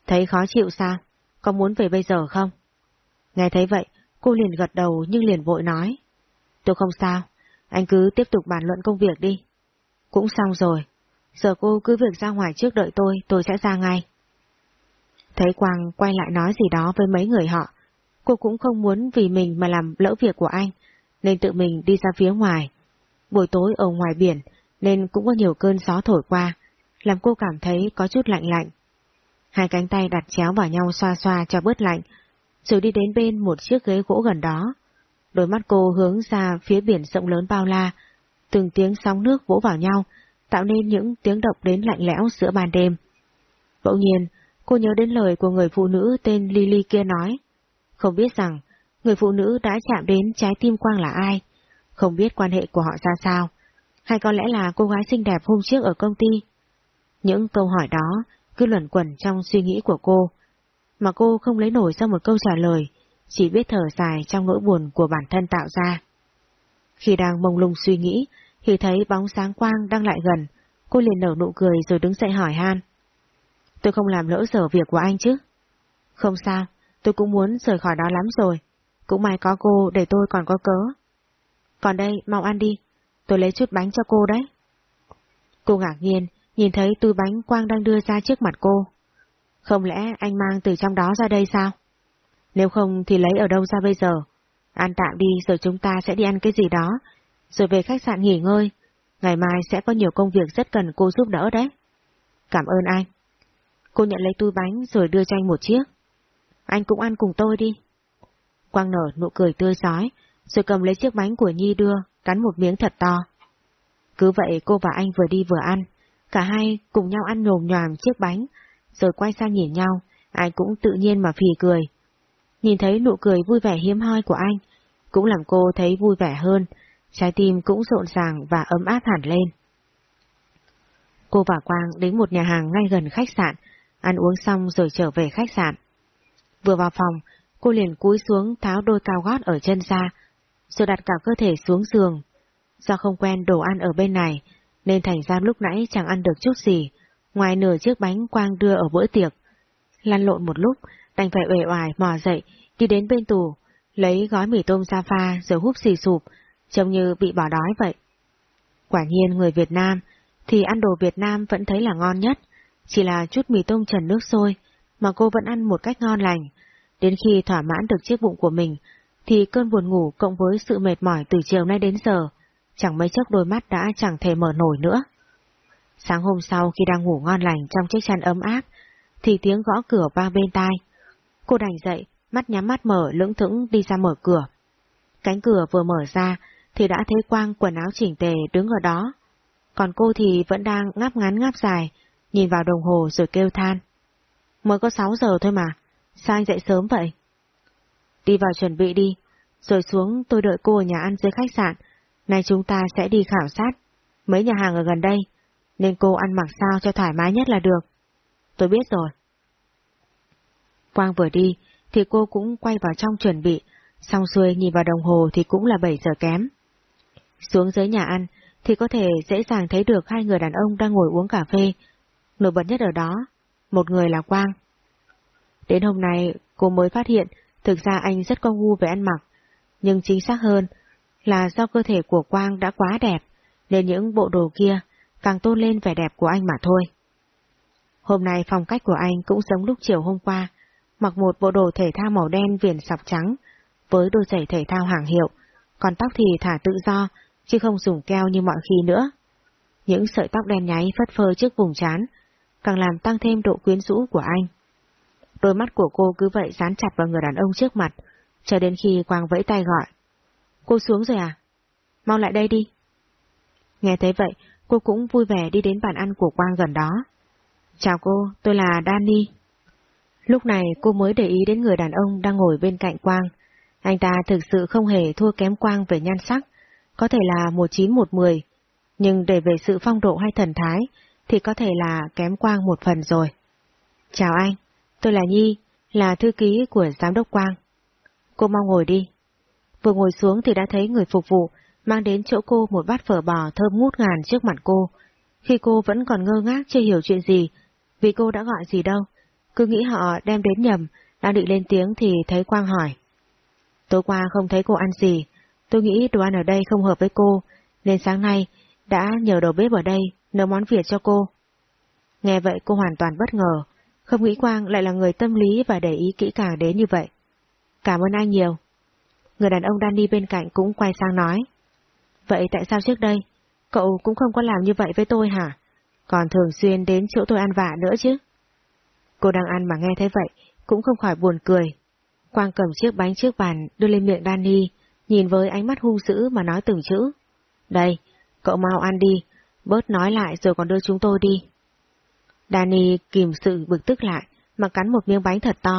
A: Thấy khó chịu sao? Có muốn về bây giờ không? Nghe thấy vậy, cô liền gật đầu nhưng liền vội nói. Tôi không sao, anh cứ tiếp tục bàn luận công việc đi. Cũng xong rồi, giờ cô cứ việc ra ngoài trước đợi tôi, tôi sẽ ra ngay. Thấy Quang quay lại nói gì đó với mấy người họ, cô cũng không muốn vì mình mà làm lỡ việc của anh, nên tự mình đi ra phía ngoài. Buổi tối ở ngoài biển, nên cũng có nhiều cơn gió thổi qua, làm cô cảm thấy có chút lạnh lạnh. Hai cánh tay đặt chéo vào nhau xoa xoa cho bớt lạnh, rồi đi đến bên một chiếc ghế gỗ gần đó. Đôi mắt cô hướng ra phía biển rộng lớn bao la, từng tiếng sóng nước vỗ vào nhau, tạo nên những tiếng động đến lạnh lẽo giữa ban đêm. Bỗng nhiên, cô nhớ đến lời của người phụ nữ tên Lily kia nói. Không biết rằng, người phụ nữ đã chạm đến trái tim Quang là ai, không biết quan hệ của họ ra sao, hay có lẽ là cô gái xinh đẹp hôm trước ở công ty. Những câu hỏi đó cứ luẩn quẩn trong suy nghĩ của cô, mà cô không lấy nổi ra một câu trả lời, chỉ biết thở dài trong nỗi buồn của bản thân tạo ra. Khi đang mông lung suy nghĩ, thì thấy bóng sáng quang đang lại gần, cô liền nở nụ cười rồi đứng dậy hỏi Han. Tôi không làm lỡ sở việc của anh chứ? Không sao, tôi cũng muốn rời khỏi đó lắm rồi, cũng may có cô để tôi còn có cớ. Còn đây, mau ăn đi, tôi lấy chút bánh cho cô đấy. Cô ngạc nhiên, nhìn thấy túi bánh Quang đang đưa ra trước mặt cô. Không lẽ anh mang từ trong đó ra đây sao? Nếu không thì lấy ở đâu ra bây giờ? Ăn tạm đi rồi chúng ta sẽ đi ăn cái gì đó, rồi về khách sạn nghỉ ngơi. Ngày mai sẽ có nhiều công việc rất cần cô giúp đỡ đấy. Cảm ơn anh. Cô nhận lấy túi bánh rồi đưa cho anh một chiếc. Anh cũng ăn cùng tôi đi. Quang nở nụ cười tươi giói, rồi cầm lấy chiếc bánh của Nhi đưa, cắn một miếng thật to. Cứ vậy cô và anh vừa đi vừa ăn, cả hai cùng nhau ăn nồm nhòm chiếc bánh, rồi quay sang nhìn nhau, ai cũng tự nhiên mà phì cười. Nhìn thấy nụ cười vui vẻ hiếm hoi của anh, cũng làm cô thấy vui vẻ hơn, trái tim cũng rộn ràng và ấm áp hẳn lên. Cô và Quang đến một nhà hàng ngay gần khách sạn, ăn uống xong rồi trở về khách sạn. Vừa vào phòng, cô liền cúi xuống tháo đôi cao gót ở chân ra, rồi đặt cả cơ thể xuống giường. Do không quen đồ ăn ở bên này, nên thành ra lúc nãy chẳng ăn được chút gì, ngoài nửa chiếc bánh quang đưa ở bữa tiệc. Lăn lộn một lúc, đành phải uể oải mò dậy, đi đến bên tù, lấy gói mì tôm ra pha rồi húp xì sụp, trông như bị bỏ đói vậy. Quả nhiên người Việt Nam thì ăn đồ Việt Nam vẫn thấy là ngon nhất, chỉ là chút mì tôm trần nước sôi mà cô vẫn ăn một cách ngon lành. Đến khi thỏa mãn được chiếc bụng của mình, thì cơn buồn ngủ cộng với sự mệt mỏi từ chiều nay đến giờ, chẳng mấy chốc đôi mắt đã chẳng thể mở nổi nữa. Sáng hôm sau khi đang ngủ ngon lành trong chiếc chăn ấm áp, thì tiếng gõ cửa vang bên tai. Cô đành dậy, mắt nhắm mắt mở lưỡng thững đi ra mở cửa. Cánh cửa vừa mở ra thì đã thấy Quang quần áo chỉnh tề đứng ở đó. Còn cô thì vẫn đang ngáp ngắn ngáp dài, nhìn vào đồng hồ rồi kêu than. Mới có 6 giờ thôi mà, sao anh dậy sớm vậy? Đi vào chuẩn bị đi, rồi xuống tôi đợi cô ở nhà ăn dưới khách sạn, nay chúng ta sẽ đi khảo sát mấy nhà hàng ở gần đây, nên cô ăn mặc sao cho thoải mái nhất là được. Tôi biết rồi. Quang vừa đi, thì cô cũng quay vào trong chuẩn bị, xong xuôi nhìn vào đồng hồ thì cũng là 7 giờ kém. Xuống dưới nhà ăn, thì có thể dễ dàng thấy được hai người đàn ông đang ngồi uống cà phê. Nổi bật nhất ở đó, một người là Quang. Đến hôm nay, cô mới phát hiện thực ra anh rất có ngu về ăn mặc, nhưng chính xác hơn là do cơ thể của Quang đã quá đẹp, nên những bộ đồ kia càng tôn lên vẻ đẹp của anh mà thôi. Hôm nay phong cách của anh cũng giống lúc chiều hôm qua, mặc một bộ đồ thể thao màu đen viền sọc trắng, với đôi giày thể thao hàng hiệu, còn tóc thì thả tự do, chứ không dùng keo như mọi khi nữa. Những sợi tóc đen nháy phất phơ trước vùng trán, càng làm tăng thêm độ quyến rũ của anh. Đôi mắt của cô cứ vậy dán chặt vào người đàn ông trước mặt, cho đến khi Quang vẫy tay gọi. Cô xuống rồi à? Mau lại đây đi. Nghe thấy vậy, cô cũng vui vẻ đi đến bàn ăn của Quang gần đó. Chào cô, tôi là Danny. Lúc này cô mới để ý đến người đàn ông đang ngồi bên cạnh Quang. Anh ta thực sự không hề thua kém Quang về nhan sắc, có thể là một chín một mười, nhưng để về sự phong độ hay thần thái thì có thể là kém Quang một phần rồi. Chào anh, tôi là Nhi, là thư ký của Giám đốc Quang. Cô mau ngồi đi. Vừa ngồi xuống thì đã thấy người phục vụ mang đến chỗ cô một bát phở bò thơm ngút ngàn trước mặt cô. Khi cô vẫn còn ngơ ngác chưa hiểu chuyện gì, vì cô đã gọi gì đâu, cứ nghĩ họ đem đến nhầm, đang định lên tiếng thì thấy Quang hỏi. Tối qua không thấy cô ăn gì, tôi nghĩ đồ ăn ở đây không hợp với cô, nên sáng nay đã nhờ đầu bếp ở đây nấu món Việt cho cô. Nghe vậy cô hoàn toàn bất ngờ, không nghĩ Quang lại là người tâm lý và để ý kỹ càng đến như vậy. Cảm ơn anh nhiều. Người đàn ông Danny bên cạnh cũng quay sang nói. Vậy tại sao trước đây, cậu cũng không có làm như vậy với tôi hả? Còn thường xuyên đến chỗ tôi ăn vạ nữa chứ? Cô đang ăn mà nghe thấy vậy, cũng không khỏi buồn cười. Quang cầm chiếc bánh trước bàn đưa lên miệng Danny, nhìn với ánh mắt hung dữ mà nói từng chữ. Đây, cậu mau ăn đi, bớt nói lại rồi còn đưa chúng tôi đi. Danny kìm sự bực tức lại, mà cắn một miếng bánh thật to.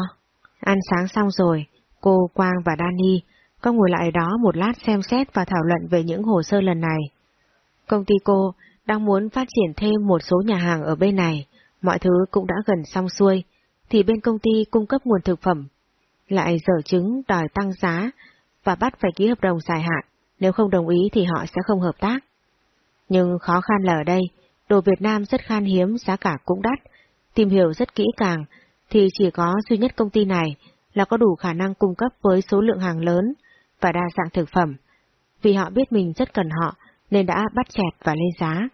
A: Ăn sáng xong rồi, cô, Quang và Danny có ngồi lại đó một lát xem xét và thảo luận về những hồ sơ lần này. Công ty cô đang muốn phát triển thêm một số nhà hàng ở bên này, mọi thứ cũng đã gần xong xuôi, thì bên công ty cung cấp nguồn thực phẩm, lại dở chứng đòi tăng giá và bắt phải ký hợp đồng dài hạn, nếu không đồng ý thì họ sẽ không hợp tác. Nhưng khó khăn là ở đây, đồ Việt Nam rất khan hiếm, giá cả cũng đắt, tìm hiểu rất kỹ càng, thì chỉ có duy nhất công ty này là có đủ khả năng cung cấp với số lượng hàng lớn và đa dạng thực phẩm, vì họ biết mình rất cần họ nên đã bắt chẹt và lên giá.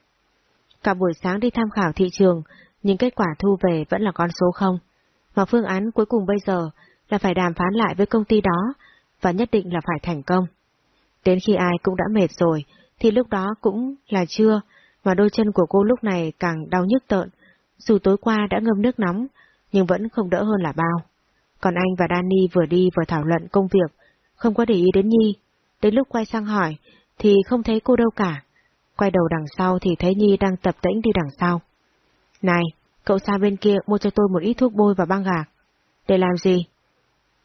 A: Cả buổi sáng đi tham khảo thị trường, nhưng kết quả thu về vẫn là con số không. Mà phương án cuối cùng bây giờ là phải đàm phán lại với công ty đó và nhất định là phải thành công. Đến khi ai cũng đã mệt rồi, thì lúc đó cũng là trưa, mà đôi chân của cô lúc này càng đau nhức tợn, dù tối qua đã ngâm nước nóng, nhưng vẫn không đỡ hơn là bao. Còn anh và Danny vừa đi vừa thảo luận công việc, không có để ý đến Nhi. Đến lúc quay sang hỏi, thì không thấy cô đâu cả. Quay đầu đằng sau thì thấy Nhi đang tập tĩnh đi đằng sau. Này, cậu sang bên kia mua cho tôi một ít thuốc bôi và băng gạc. Để làm gì?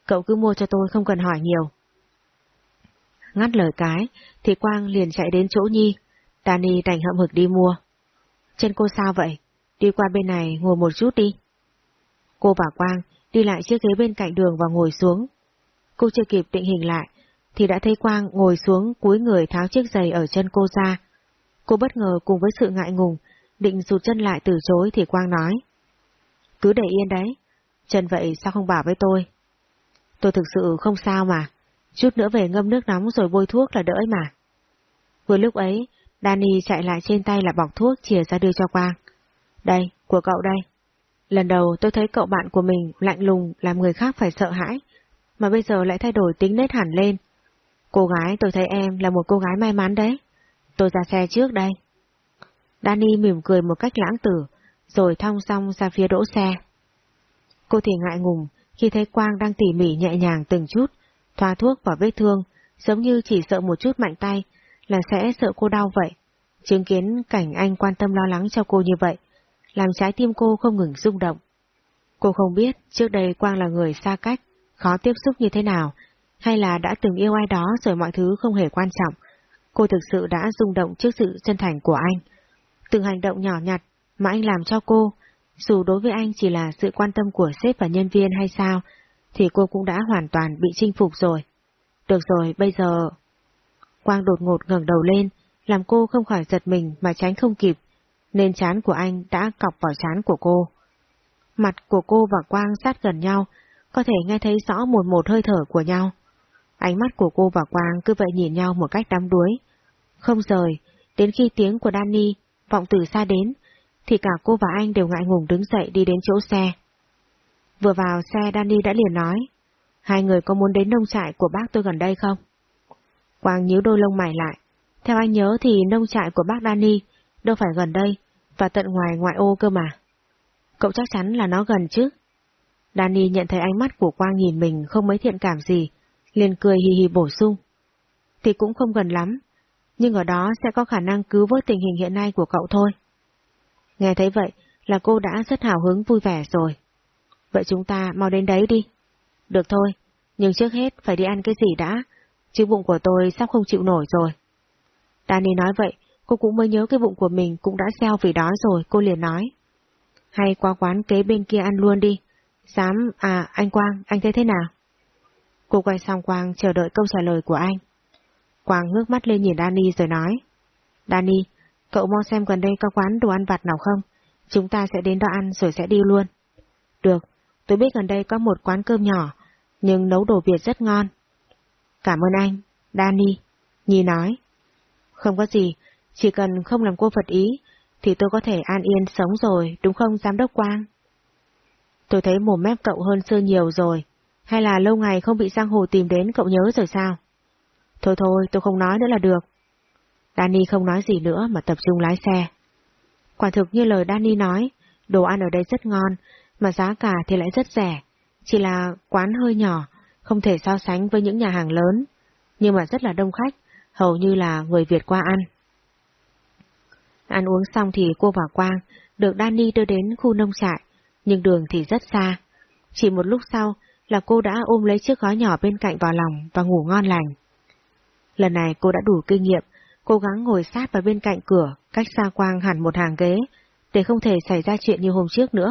A: Cậu cứ mua cho tôi không cần hỏi nhiều. Ngắt lời cái, thì Quang liền chạy đến chỗ Nhi. Danny đành hậm hực đi mua. Chân cô sao vậy? Đi qua bên này ngồi một chút đi. Cô và Quang đi lại chiếc ghế bên cạnh đường và ngồi xuống. Cô chưa kịp định hình lại, thì đã thấy Quang ngồi xuống cúi người tháo chiếc giày ở chân cô ra. Cô bất ngờ cùng với sự ngại ngùng, định rụt chân lại từ chối thì Quang nói. Cứ để yên đấy, chân vậy sao không bảo với tôi? Tôi thực sự không sao mà, chút nữa về ngâm nước nóng rồi bôi thuốc là đỡ mà. Vừa lúc ấy, Danny chạy lại trên tay là bọc thuốc chìa ra đưa cho Quang. Đây, của cậu đây. Lần đầu tôi thấy cậu bạn của mình lạnh lùng làm người khác phải sợ hãi, mà bây giờ lại thay đổi tính nết hẳn lên. Cô gái tôi thấy em là một cô gái may mắn đấy. Tôi ra xe trước đây. Danny mỉm cười một cách lãng tử, rồi thong song ra phía đỗ xe. Cô thì ngại ngùng khi thấy Quang đang tỉ mỉ nhẹ nhàng từng chút, thoa thuốc vào vết thương, giống như chỉ sợ một chút mạnh tay là sẽ sợ cô đau vậy. Chứng kiến cảnh anh quan tâm lo lắng cho cô như vậy, làm trái tim cô không ngừng rung động. Cô không biết trước đây Quang là người xa cách, khó tiếp xúc như thế nào, hay là đã từng yêu ai đó rồi mọi thứ không hề quan trọng. Cô thực sự đã rung động trước sự chân thành của anh. Từng hành động nhỏ nhặt mà anh làm cho cô, dù đối với anh chỉ là sự quan tâm của sếp và nhân viên hay sao, thì cô cũng đã hoàn toàn bị chinh phục rồi. Được rồi, bây giờ... Quang đột ngột ngẩng đầu lên, làm cô không khỏi giật mình mà tránh không kịp, nên chán của anh đã cọc vào chán của cô. Mặt của cô và Quang sát gần nhau, có thể nghe thấy rõ một một hơi thở của nhau. Ánh mắt của cô và Quang cứ vậy nhìn nhau một cách đắm đuối. Không rời, đến khi tiếng của Danny vọng từ xa đến, thì cả cô và anh đều ngại ngùng đứng dậy đi đến chỗ xe. Vừa vào xe Danny đã liền nói, hai người có muốn đến nông trại của bác tôi gần đây không? Quang nhíu đôi lông mày lại. Theo anh nhớ thì nông trại của bác Danny đâu phải gần đây, và tận ngoài ngoại ô cơ mà. Cậu chắc chắn là nó gần chứ? Danny nhận thấy ánh mắt của Quang nhìn mình không mấy thiện cảm gì, liền cười hì hì bổ sung. Thì cũng không gần lắm, nhưng ở đó sẽ có khả năng cứu vớt tình hình hiện nay của cậu thôi. Nghe thấy vậy là cô đã rất hào hứng vui vẻ rồi. Vậy chúng ta mau đến đấy đi. Được thôi, nhưng trước hết phải đi ăn cái gì đã, chứ bụng của tôi sắp không chịu nổi rồi. Danny nói vậy, cô cũng mới nhớ cái bụng của mình cũng đã xeo vì đó rồi, cô liền nói. Hay qua quán kế bên kia ăn luôn đi. Dám, à, anh Quang, anh thấy thế nào? Cô quay sang Quang chờ đợi câu trả lời của anh. Quang ngước mắt lên nhìn dani rồi nói. dani cậu mau xem gần đây có quán đồ ăn vặt nào không? Chúng ta sẽ đến đó ăn rồi sẽ đi luôn. Được, tôi biết gần đây có một quán cơm nhỏ, nhưng nấu đồ Việt rất ngon. Cảm ơn anh, dani Nhi nói. Không có gì, chỉ cần không làm cô phật ý, thì tôi có thể an yên sống rồi, đúng không giám đốc Quang? Tôi thấy mồm mép cậu hơn xưa nhiều rồi, hay là lâu ngày không bị Giang Hồ tìm đến cậu nhớ rồi sao? Thôi thôi, tôi không nói nữa là được. Danny không nói gì nữa mà tập trung lái xe. Quả thực như lời Danny nói, đồ ăn ở đây rất ngon, mà giá cả thì lại rất rẻ. Chỉ là quán hơi nhỏ, không thể so sánh với những nhà hàng lớn, nhưng mà rất là đông khách, hầu như là người Việt qua ăn. Ăn uống xong thì cô và Quang được Danny đưa đến khu nông trại, nhưng đường thì rất xa. Chỉ một lúc sau là cô đã ôm lấy chiếc gói nhỏ bên cạnh vào lòng và ngủ ngon lành. Lần này cô đã đủ kinh nghiệm, cố gắng ngồi sát vào bên cạnh cửa, cách xa Quang hẳn một hàng ghế, để không thể xảy ra chuyện như hôm trước nữa.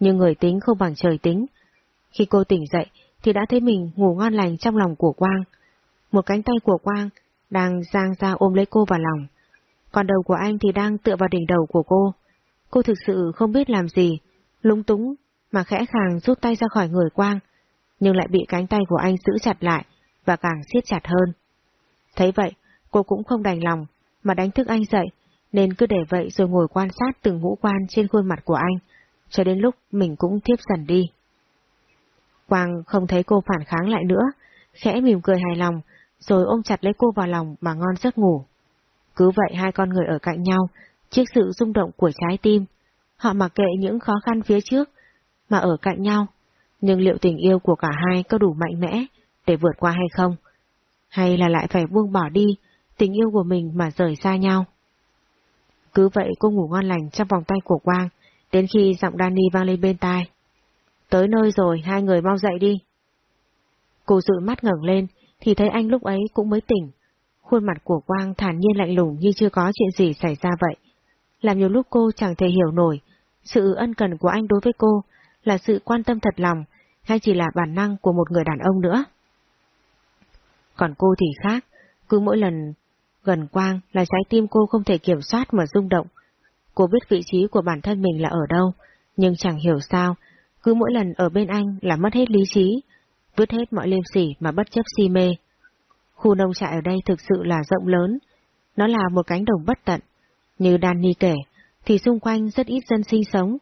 A: Nhưng người tính không bằng trời tính. Khi cô tỉnh dậy thì đã thấy mình ngủ ngon lành trong lòng của Quang. Một cánh tay của Quang đang giang ra ôm lấy cô vào lòng. Còn đầu của anh thì đang tựa vào đỉnh đầu của cô. Cô thực sự không biết làm gì, lúng túng mà khẽ khàng rút tay ra khỏi người Quang, nhưng lại bị cánh tay của anh giữ chặt lại và càng siết chặt hơn. Thấy vậy, cô cũng không đành lòng mà đánh thức anh dậy, nên cứ để vậy rồi ngồi quan sát từng ngũ quan trên khuôn mặt của anh, cho đến lúc mình cũng thiếp dần đi. Quang không thấy cô phản kháng lại nữa, khẽ mỉm cười hài lòng, rồi ôm chặt lấy cô vào lòng mà ngon giấc ngủ. Cứ vậy hai con người ở cạnh nhau, trước sự rung động của trái tim, họ mặc kệ những khó khăn phía trước, mà ở cạnh nhau. Nhưng liệu tình yêu của cả hai có đủ mạnh mẽ để vượt qua hay không? Hay là lại phải buông bỏ đi tình yêu của mình mà rời xa nhau? Cứ vậy cô ngủ ngon lành trong vòng tay của Quang, đến khi giọng Danny vang lên bên tai. Tới nơi rồi, hai người mau dậy đi. Cô dự mắt ngẩng lên, thì thấy anh lúc ấy cũng mới tỉnh. Khuôn mặt của Quang thản nhiên lạnh lùng như chưa có chuyện gì xảy ra vậy. Làm nhiều lúc cô chẳng thể hiểu nổi, sự ân cần của anh đối với cô là sự quan tâm thật lòng hay chỉ là bản năng của một người đàn ông nữa. Còn cô thì khác, cứ mỗi lần gần Quang là trái tim cô không thể kiểm soát mà rung động. Cô biết vị trí của bản thân mình là ở đâu, nhưng chẳng hiểu sao, cứ mỗi lần ở bên anh là mất hết lý trí, vứt hết mọi liêm sỉ mà bất chấp si mê. Khu nông trại ở đây thực sự là rộng lớn, nó là một cánh đồng bất tận. Như Danny kể, thì xung quanh rất ít dân sinh sống,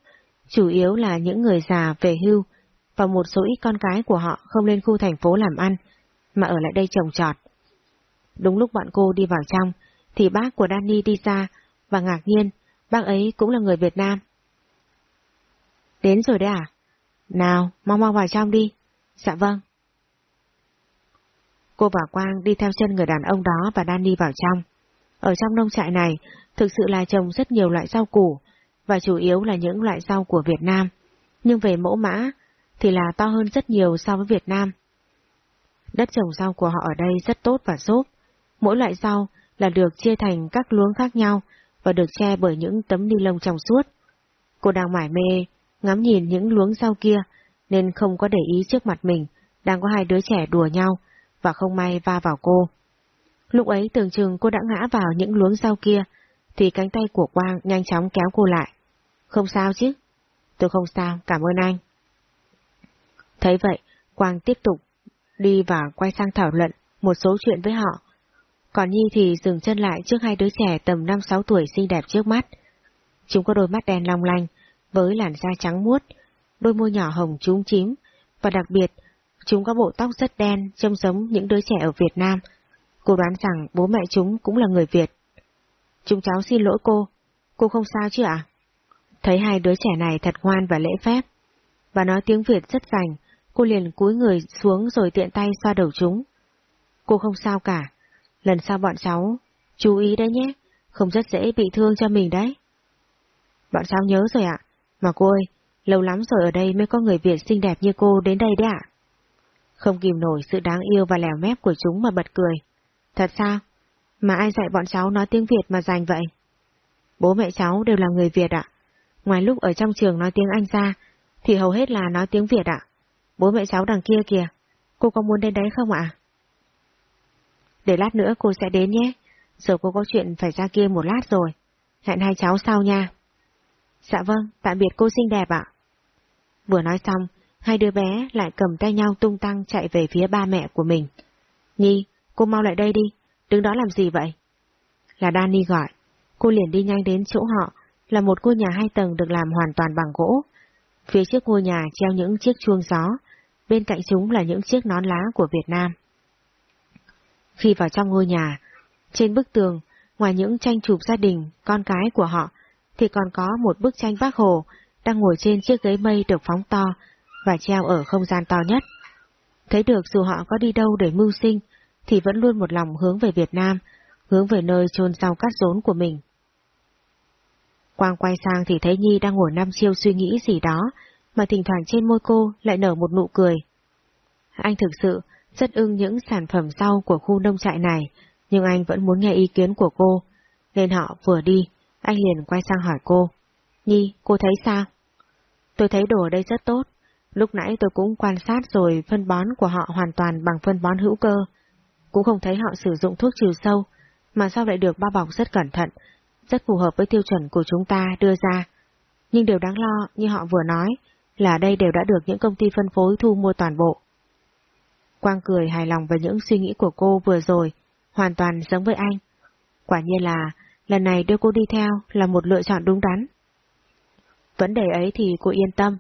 A: chủ yếu là những người già về hưu và một số ít con cái của họ không lên khu thành phố làm ăn, mà ở lại đây trồng trọt. Đúng lúc bọn cô đi vào trong, thì bác của Danny đi ra và ngạc nhiên, bác ấy cũng là người Việt Nam. Đến rồi đấy à? Nào, mau mau vào trong đi. Dạ vâng. Cô và Quang đi theo chân người đàn ông đó và Danny vào trong. Ở trong nông trại này, thực sự là trồng rất nhiều loại rau củ, và chủ yếu là những loại rau của Việt Nam. Nhưng về mẫu mã, thì là to hơn rất nhiều so với Việt Nam. Đất trồng rau của họ ở đây rất tốt và xốp. Mỗi loại rau là được chia thành các luống khác nhau và được che bởi những tấm ni lông trong suốt. Cô đang mải mê, ngắm nhìn những luống rau kia, nên không có để ý trước mặt mình, đang có hai đứa trẻ đùa nhau, và không may va vào cô. Lúc ấy tưởng chừng cô đã ngã vào những luống rau kia, thì cánh tay của Quang nhanh chóng kéo cô lại. Không sao chứ? Tôi không sao, cảm ơn anh. Thấy vậy, Quang tiếp tục đi và quay sang thảo luận một số chuyện với họ. Còn Nhi thì dừng chân lại trước hai đứa trẻ tầm 5-6 tuổi xinh đẹp trước mắt. Chúng có đôi mắt đen long lanh, với làn da trắng muốt, đôi môi nhỏ hồng trúng chím, và đặc biệt, chúng có bộ tóc rất đen, trông giống những đứa trẻ ở Việt Nam. Cô đoán rằng bố mẹ chúng cũng là người Việt. Chúng cháu xin lỗi cô, cô không sao chứ ạ? Thấy hai đứa trẻ này thật ngoan và lễ phép, và nói tiếng Việt rất rành, cô liền cúi người xuống rồi tiện tay xoa đầu chúng. Cô không sao cả, lần sau bọn cháu, chú ý đấy nhé, không rất dễ bị thương cho mình đấy. Bọn cháu nhớ rồi ạ, mà cô ơi, lâu lắm rồi ở đây mới có người Việt xinh đẹp như cô đến đây đấy ạ. Không kìm nổi sự đáng yêu và lèo mép của chúng mà bật cười. Thật sao? Mà ai dạy bọn cháu nói tiếng Việt mà dành vậy? Bố mẹ cháu đều là người Việt ạ. Ngoài lúc ở trong trường nói tiếng Anh ra, thì hầu hết là nói tiếng Việt ạ. Bố mẹ cháu đằng kia kìa, cô có muốn đến đấy không ạ? Để lát nữa cô sẽ đến nhé, giờ cô có chuyện phải ra kia một lát rồi. Hẹn hai cháu sau nha. Dạ vâng, tạm biệt cô xinh đẹp ạ. Vừa nói xong, hai đứa bé lại cầm tay nhau tung tăng chạy về phía ba mẹ của mình. Nhi, cô mau lại đây đi, đứng đó làm gì vậy? Là Danny gọi, cô liền đi nhanh đến chỗ họ, là một ngôi nhà hai tầng được làm hoàn toàn bằng gỗ. Phía trước ngôi nhà treo những chiếc chuông gió, bên cạnh chúng là những chiếc nón lá của Việt Nam. Khi vào trong ngôi nhà, trên bức tường, ngoài những tranh chụp gia đình, con cái của họ, thì còn có một bức tranh bác Hồ đang ngồi trên chiếc ghế mây được phóng to và treo ở không gian to nhất. Thấy được dù họ có đi đâu để mưu sinh, thì vẫn luôn một lòng hướng về Việt Nam, hướng về nơi chôn sau cát rốn của mình. Quang quay sang thì thấy Nhi đang ngồi năm chiêu suy nghĩ gì đó, mà thỉnh thoảng trên môi cô lại nở một nụ cười. Anh thực sự rất ưng những sản phẩm sau của khu nông trại này, nhưng anh vẫn muốn nghe ý kiến của cô, nên họ vừa đi, anh liền quay sang hỏi cô. Nhi, cô thấy sao? Tôi thấy đồ ở đây rất tốt, lúc nãy tôi cũng quan sát rồi phân bón của họ hoàn toàn bằng phân bón hữu cơ, cũng không thấy họ sử dụng thuốc trừ sâu, mà sao lại được bao bọc rất cẩn thận, rất phù hợp với tiêu chuẩn của chúng ta đưa ra. Nhưng điều đáng lo, như họ vừa nói, là đây đều đã được những công ty phân phối thu mua toàn bộ. Quang cười hài lòng về những suy nghĩ của cô vừa rồi, hoàn toàn giống với anh. Quả nhiên là, lần này đưa cô đi theo là một lựa chọn đúng đắn. Vấn đề ấy thì cô yên tâm,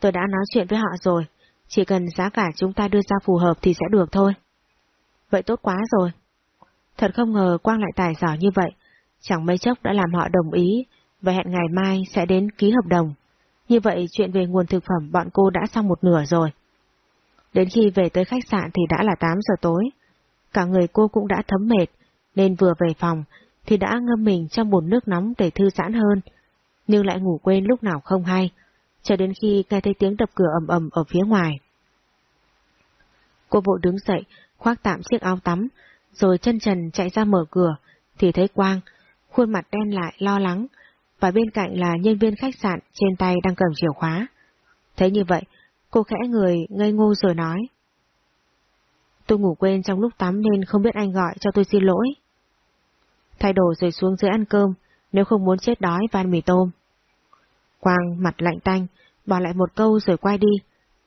A: tôi đã nói chuyện với họ rồi, chỉ cần giá cả chúng ta đưa ra phù hợp thì sẽ được thôi. Vậy tốt quá rồi. Thật không ngờ Quang lại tài giỏi như vậy, chẳng mấy chốc đã làm họ đồng ý và hẹn ngày mai sẽ đến ký hợp đồng. Như vậy chuyện về nguồn thực phẩm bọn cô đã xong một nửa rồi. Đến khi về tới khách sạn thì đã là 8 giờ tối. Cả người cô cũng đã thấm mệt, nên vừa về phòng thì đã ngâm mình trong bồn nước nóng để thư giãn hơn, nhưng lại ngủ quên lúc nào không hay, cho đến khi nghe thấy tiếng đập cửa ầm ầm ở phía ngoài. Cô vội đứng dậy, khoác tạm chiếc áo tắm, rồi chân trần chạy ra mở cửa, thì thấy Quang, khuôn mặt đen lại lo lắng, và bên cạnh là nhân viên khách sạn trên tay đang cầm chìa khóa. Thấy như vậy, cô khẽ người ngây ngô rồi nói. Tôi ngủ quên trong lúc tắm nên không biết anh gọi cho tôi xin lỗi. Thay đồ rồi xuống dưới ăn cơm, nếu không muốn chết đói và ăn mì tôm. Quang mặt lạnh tanh, bỏ lại một câu rồi quay đi,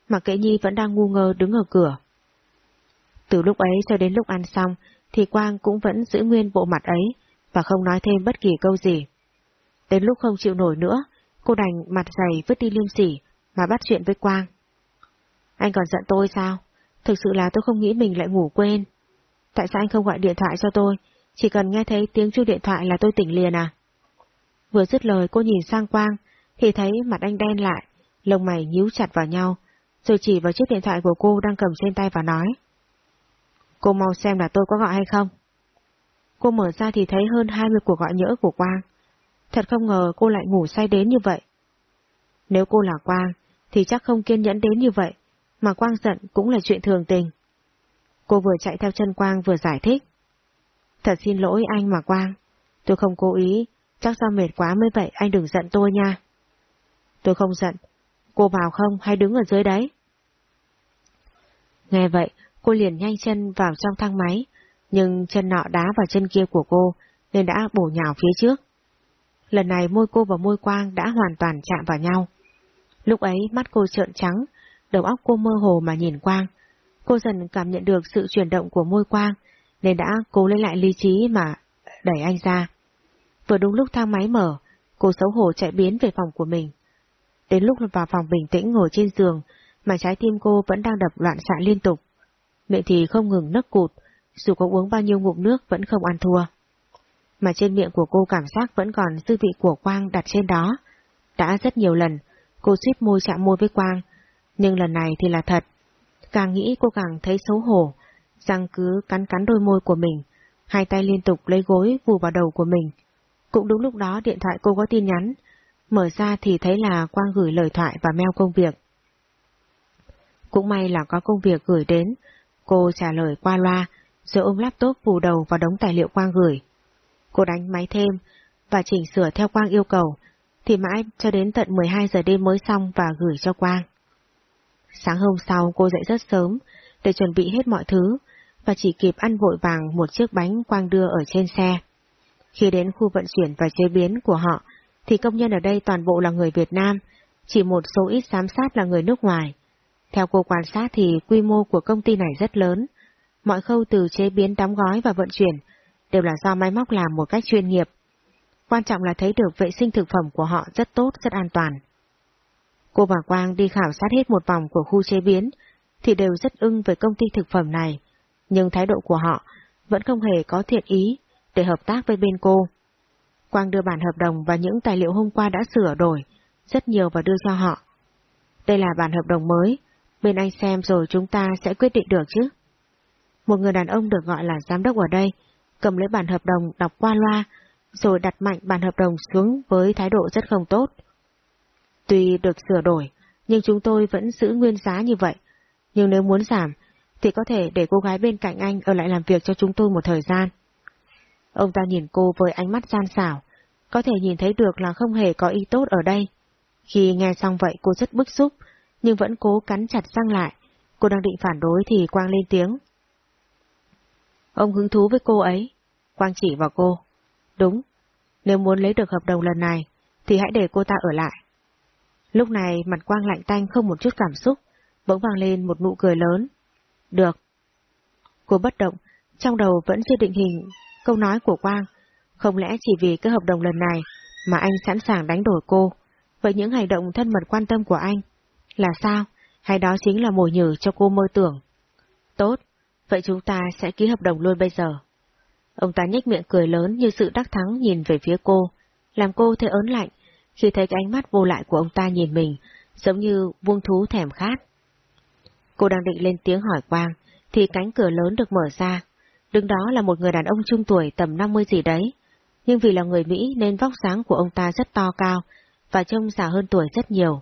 A: mà kệ nhi vẫn đang ngu ngơ đứng ở cửa. Từ lúc ấy cho đến lúc ăn xong, thì Quang cũng vẫn giữ nguyên bộ mặt ấy, và không nói thêm bất kỳ câu gì. Đến lúc không chịu nổi nữa, cô đành mặt dày vứt đi liêm sỉ, mà bắt chuyện với Quang. Anh còn giận tôi sao? Thực sự là tôi không nghĩ mình lại ngủ quên. Tại sao anh không gọi điện thoại cho tôi? Chỉ cần nghe thấy tiếng chuông điện thoại là tôi tỉnh liền à? Vừa dứt lời cô nhìn sang Quang, thì thấy mặt anh đen lại, lông mày nhíu chặt vào nhau, rồi chỉ vào chiếc điện thoại của cô đang cầm trên tay và nói. Cô mau xem là tôi có gọi hay không? Cô mở ra thì thấy hơn 20 cuộc gọi nhỡ của Quang. Thật không ngờ cô lại ngủ say đến như vậy. Nếu cô là Quang, thì chắc không kiên nhẫn đến như vậy, mà Quang giận cũng là chuyện thường tình. Cô vừa chạy theo chân Quang vừa giải thích. Thật xin lỗi anh mà Quang, tôi không cố ý, chắc do mệt quá mới vậy, anh đừng giận tôi nha. Tôi không giận, cô vào không hay đứng ở dưới đấy? Nghe vậy, cô liền nhanh chân vào trong thang máy, nhưng chân nọ đá vào chân kia của cô, nên đã bổ nhào phía trước. Lần này môi cô và môi quang đã hoàn toàn chạm vào nhau. Lúc ấy mắt cô trợn trắng, đầu óc cô mơ hồ mà nhìn quang. Cô dần cảm nhận được sự chuyển động của môi quang, nên đã cố lấy lại lý trí mà đẩy anh ra. Vừa đúng lúc thang máy mở, cô xấu hổ chạy biến về phòng của mình. Đến lúc vào phòng bình tĩnh ngồi trên giường, mà trái tim cô vẫn đang đập loạn xạ liên tục. Miệng thì không ngừng nấc cụt, dù có uống bao nhiêu ngụm nước vẫn không ăn thua. Mà trên miệng của cô cảm giác vẫn còn dư vị của Quang đặt trên đó. Đã rất nhiều lần, cô suýt môi chạm môi với Quang, nhưng lần này thì là thật. Càng nghĩ cô càng thấy xấu hổ, răng cứ cắn cắn đôi môi của mình, hai tay liên tục lấy gối vù vào đầu của mình. Cũng đúng lúc đó điện thoại cô có tin nhắn, mở ra thì thấy là Quang gửi lời thoại và mail công việc. Cũng may là có công việc gửi đến, cô trả lời qua loa, rồi ôm laptop vù đầu vào đống tài liệu Quang gửi. Cô đánh máy thêm và chỉnh sửa theo Quang yêu cầu, thì mãi cho đến tận 12 giờ đêm mới xong và gửi cho Quang. Sáng hôm sau cô dậy rất sớm để chuẩn bị hết mọi thứ và chỉ kịp ăn vội vàng một chiếc bánh Quang đưa ở trên xe. Khi đến khu vận chuyển và chế biến của họ thì công nhân ở đây toàn bộ là người Việt Nam, chỉ một số ít giám sát là người nước ngoài. Theo cô quan sát thì quy mô của công ty này rất lớn, mọi khâu từ chế biến đóng gói và vận chuyển đều là do máy móc làm một cách chuyên nghiệp. Quan trọng là thấy được vệ sinh thực phẩm của họ rất tốt, rất an toàn. Cô và Quang đi khảo sát hết một vòng của khu chế biến, thì đều rất ưng về công ty thực phẩm này, nhưng thái độ của họ vẫn không hề có thiện ý để hợp tác với bên cô. Quang đưa bản hợp đồng và những tài liệu hôm qua đã sửa đổi, rất nhiều và đưa cho họ. Đây là bản hợp đồng mới, bên anh xem rồi chúng ta sẽ quyết định được chứ. Một người đàn ông được gọi là giám đốc ở đây, cầm lấy bản hợp đồng đọc qua loa, rồi đặt mạnh bản hợp đồng xuống với thái độ rất không tốt. Tuy được sửa đổi, nhưng chúng tôi vẫn giữ nguyên giá như vậy. Nhưng nếu muốn giảm, thì có thể để cô gái bên cạnh anh ở lại làm việc cho chúng tôi một thời gian. Ông ta nhìn cô với ánh mắt gian xảo, có thể nhìn thấy được là không hề có ý tốt ở đây. Khi nghe xong vậy cô rất bức xúc, nhưng vẫn cố cắn chặt răng lại. Cô đang định phản đối thì Quang lên tiếng. Ông hứng thú với cô ấy. Quang chỉ vào cô. Đúng, nếu muốn lấy được hợp đồng lần này, thì hãy để cô ta ở lại. Lúc này mặt Quang lạnh tanh không một chút cảm xúc, bỗng vang lên một nụ cười lớn. Được. Cô bất động, trong đầu vẫn chưa định hình câu nói của Quang. Không lẽ chỉ vì cái hợp đồng lần này mà anh sẵn sàng đánh đổi cô? Vậy những hành động thân mật quan tâm của anh là sao? Hay đó chính là mồi nhử cho cô mơ tưởng? Tốt, vậy chúng ta sẽ ký hợp đồng luôn bây giờ. Ông ta nhếch miệng cười lớn như sự đắc thắng nhìn về phía cô, làm cô thấy ớn lạnh khi thấy cái ánh mắt vô lại của ông ta nhìn mình, giống như vuông thú thèm khát. Cô đang định lên tiếng hỏi Quang, thì cánh cửa lớn được mở ra. Đứng đó là một người đàn ông trung tuổi tầm 50 gì đấy, nhưng vì là người Mỹ nên vóc dáng của ông ta rất to cao và trông già hơn tuổi rất nhiều.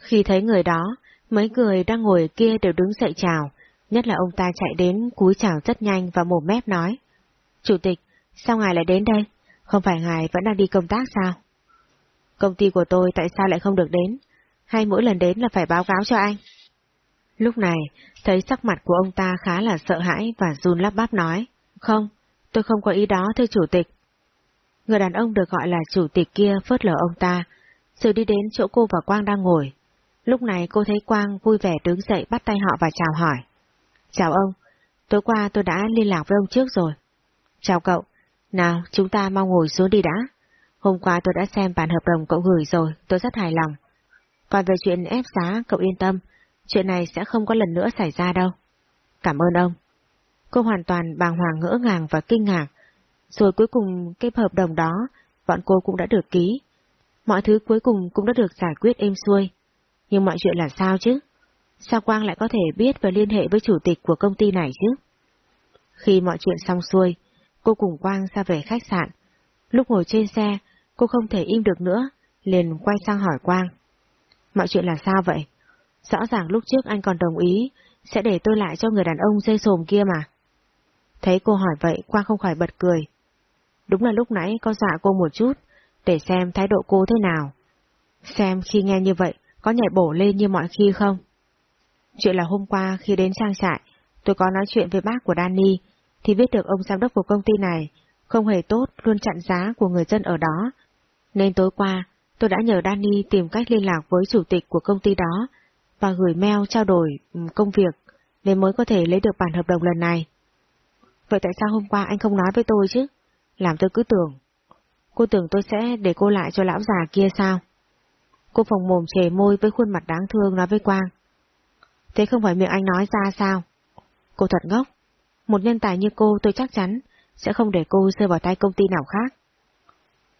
A: Khi thấy người đó, mấy người đang ngồi kia đều đứng dậy chào, nhất là ông ta chạy đến cúi chào rất nhanh và mồm mép nói. Chủ tịch, sao ngài lại đến đây? Không phải ngài vẫn đang đi công tác sao? Công ty của tôi tại sao lại không được đến? Hay mỗi lần đến là phải báo cáo cho anh? Lúc này, thấy sắc mặt của ông ta khá là sợ hãi và run lắp bắp nói. Không, tôi không có ý đó thưa chủ tịch. Người đàn ông được gọi là chủ tịch kia phớt lờ ông ta, rồi đi đến chỗ cô và Quang đang ngồi. Lúc này cô thấy Quang vui vẻ đứng dậy bắt tay họ và chào hỏi. Chào ông, tối qua tôi đã liên lạc với ông trước rồi. Chào cậu, nào chúng ta mau ngồi xuống đi đã. Hôm qua tôi đã xem bản hợp đồng cậu gửi rồi, tôi rất hài lòng. Còn về chuyện ép giá, cậu yên tâm, chuyện này sẽ không có lần nữa xảy ra đâu. Cảm ơn ông. Cô hoàn toàn bàng hoàng ngỡ ngàng và kinh ngạc. Rồi cuối cùng cái hợp đồng đó, bọn cô cũng đã được ký. Mọi thứ cuối cùng cũng đã được giải quyết êm xuôi. Nhưng mọi chuyện là sao chứ? Sao Quang lại có thể biết và liên hệ với chủ tịch của công ty này chứ? Khi mọi chuyện xong xuôi, cô cùng Quang ra về khách sạn. Lúc ngồi trên xe, cô không thể im được nữa, liền quay sang hỏi Quang. Mọi chuyện là sao vậy? Rõ ràng lúc trước anh còn đồng ý, sẽ để tôi lại cho người đàn ông dây sồm kia mà. Thấy cô hỏi vậy, Quang không khỏi bật cười. Đúng là lúc nãy có dọa cô một chút, để xem thái độ cô thế nào. Xem khi nghe như vậy, có nhảy bổ lên như mọi khi không? Chuyện là hôm qua khi đến trang trại, tôi có nói chuyện với bác của Danny, thì biết được ông giám đốc của công ty này không hề tốt, luôn chặn giá của người dân ở đó. Nên tối qua, tôi đã nhờ Danny tìm cách liên lạc với chủ tịch của công ty đó và gửi mail trao đổi công việc nên mới có thể lấy được bản hợp đồng lần này. Vậy tại sao hôm qua anh không nói với tôi chứ? Làm tôi cứ tưởng. Cô tưởng tôi sẽ để cô lại cho lão già kia sao? Cô phòng mồm chề môi với khuôn mặt đáng thương nói với Quang. Thế không phải miệng anh nói ra sao? Cô thật ngốc. Một nhân tài như cô tôi chắc chắn sẽ không để cô rơi vào tay công ty nào khác.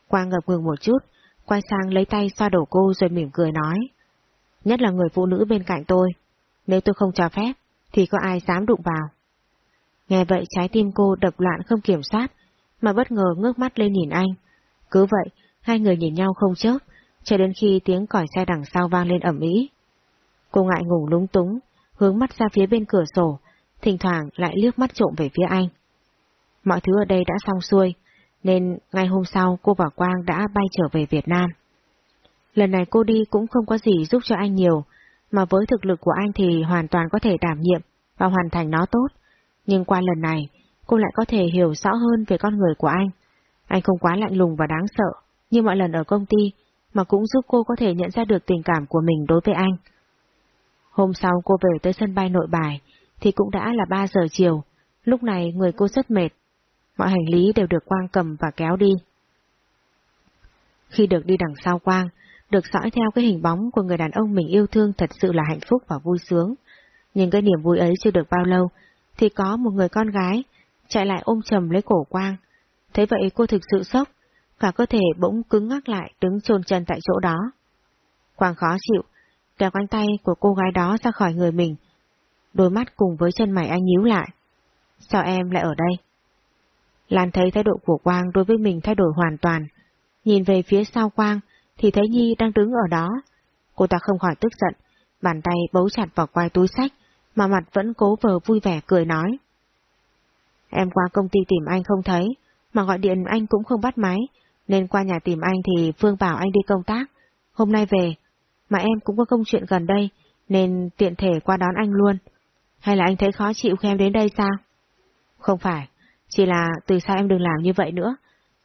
A: Quang ngập ngừng một chút, quay sang lấy tay xoa đổ cô rồi mỉm cười nói. Nhất là người phụ nữ bên cạnh tôi, nếu tôi không cho phép, thì có ai dám đụng vào. Nghe vậy trái tim cô đập loạn không kiểm soát, mà bất ngờ ngước mắt lên nhìn anh. Cứ vậy, hai người nhìn nhau không chớp, cho đến khi tiếng còi xe đằng sau vang lên ẩm ý. Cô ngại ngủ lúng túng, hướng mắt ra phía bên cửa sổ, thỉnh thoảng lại liếc mắt trộm về phía anh. mọi thứ ở đây đã xong xuôi, nên ngay hôm sau cô và Quang đã bay trở về Việt Nam. Lần này cô đi cũng không có gì giúp cho anh nhiều, mà với thực lực của anh thì hoàn toàn có thể đảm nhiệm và hoàn thành nó tốt. Nhưng qua lần này, cô lại có thể hiểu rõ hơn về con người của anh. Anh không quá lạnh lùng và đáng sợ, như mọi lần ở công ty, mà cũng giúp cô có thể nhận ra được tình cảm của mình đối với anh. Hôm sau cô về tới sân bay nội bài, thì cũng đã là 3 giờ chiều, lúc này người cô rất mệt. Mọi hành lý đều được Quang cầm và kéo đi. Khi được đi đằng sau Quang, được dõi theo cái hình bóng của người đàn ông mình yêu thương thật sự là hạnh phúc và vui sướng. Nhưng cái niềm vui ấy chưa được bao lâu, thì có một người con gái chạy lại ôm chầm lấy cổ Quang. Thế vậy cô thực sự sốc, cả cơ thể bỗng cứng ngắc lại đứng chôn chân tại chỗ đó. Quang khó chịu, kéo cánh tay của cô gái đó ra khỏi người mình. Đôi mắt cùng với chân mày anh nhíu lại. Sao em lại ở đây? Lan thấy thái độ của Quang đối với mình thay đổi hoàn toàn. Nhìn về phía sau Quang thì thấy Nhi đang đứng ở đó. Cô ta không khỏi tức giận, bàn tay bấu chặt vào quai túi sách, mà mặt vẫn cố vờ vui vẻ cười nói. Em qua công ty tìm anh không thấy, mà gọi điện anh cũng không bắt máy, nên qua nhà tìm anh thì Phương bảo anh đi công tác. Hôm nay về, mà em cũng có công chuyện gần đây, nên tiện thể qua đón anh luôn. Hay là anh thấy khó chịu khi em đến đây sao? Không phải, chỉ là từ sao em đừng làm như vậy nữa.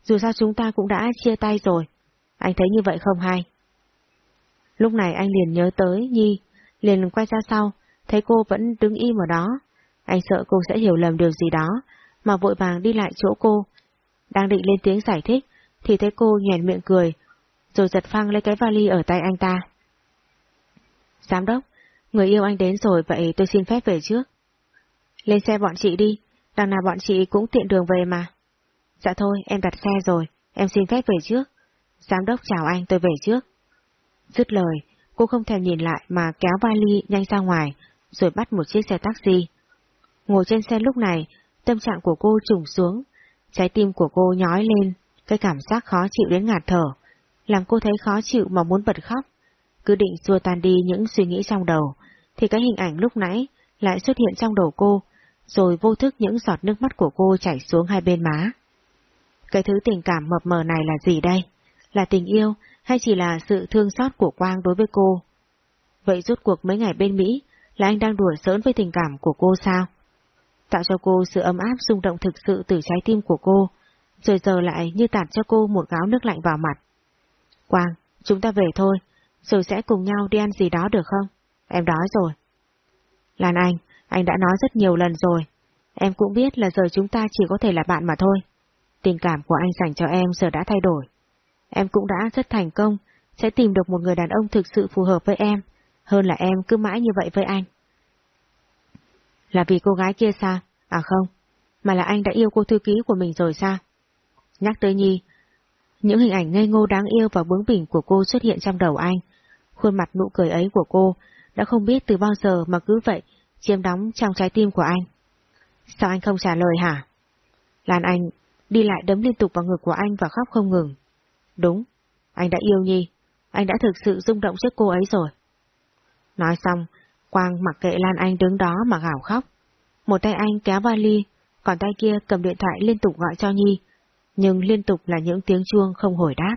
A: Dù sao chúng ta cũng đã chia tay rồi. Anh thấy như vậy không hay? Lúc này anh liền nhớ tới Nhi, liền quay ra sau, thấy cô vẫn đứng im ở đó. Anh sợ cô sẽ hiểu lầm điều gì đó, mà vội vàng đi lại chỗ cô. Đang định lên tiếng giải thích, thì thấy cô nhẹn miệng cười, rồi giật phăng lấy cái vali ở tay anh ta. Giám đốc, người yêu anh đến rồi vậy tôi xin phép về trước. Lên xe bọn chị đi, đằng nào bọn chị cũng tiện đường về mà. Dạ thôi, em đặt xe rồi, em xin phép về trước. Giám đốc chào anh, tôi về trước. Dứt lời, cô không thèm nhìn lại mà kéo vali nhanh ra ngoài, rồi bắt một chiếc xe taxi. Ngồi trên xe lúc này, tâm trạng của cô trùng xuống, trái tim của cô nhói lên, cái cảm giác khó chịu đến ngạt thở, làm cô thấy khó chịu mà muốn bật khóc. Cứ định xua tan đi những suy nghĩ trong đầu, thì cái hình ảnh lúc nãy lại xuất hiện trong đầu cô, rồi vô thức những giọt nước mắt của cô chảy xuống hai bên má. Cái thứ tình cảm mập mờ này là gì đây? Là tình yêu hay chỉ là sự thương xót của Quang đối với cô? Vậy rút cuộc mấy ngày bên Mỹ là anh đang đùa giỡn với tình cảm của cô sao? Tạo cho cô sự ấm áp rung động thực sự từ trái tim của cô, rồi giờ lại như tạt cho cô một gáo nước lạnh vào mặt. Quang, chúng ta về thôi, rồi sẽ cùng nhau đi ăn gì đó được không? Em đói rồi. Lan Anh, anh đã nói rất nhiều lần rồi. Em cũng biết là giờ chúng ta chỉ có thể là bạn mà thôi. Tình cảm của anh dành cho em giờ đã thay đổi. Em cũng đã rất thành công, sẽ tìm được một người đàn ông thực sự phù hợp với em, hơn là em cứ mãi như vậy với anh. Là vì cô gái kia sao? À không, mà là anh đã yêu cô thư ký của mình rồi sao? Nhắc tới Nhi, những hình ảnh ngây ngô đáng yêu và bướng bỉnh của cô xuất hiện trong đầu anh. Khuôn mặt nụ cười ấy của cô đã không biết từ bao giờ mà cứ vậy chiếm đóng trong trái tim của anh. Sao anh không trả lời hả? Lan Anh đi lại đấm liên tục vào ngực của anh và khóc không ngừng. Đúng, anh đã yêu Nhi, anh đã thực sự rung động trước cô ấy rồi. Nói xong, Quang mặc kệ Lan Anh đứng đó mà gào khóc. Một tay anh kéo vali, còn tay kia cầm điện thoại liên tục gọi cho Nhi, nhưng liên tục là những tiếng chuông không hồi đáp.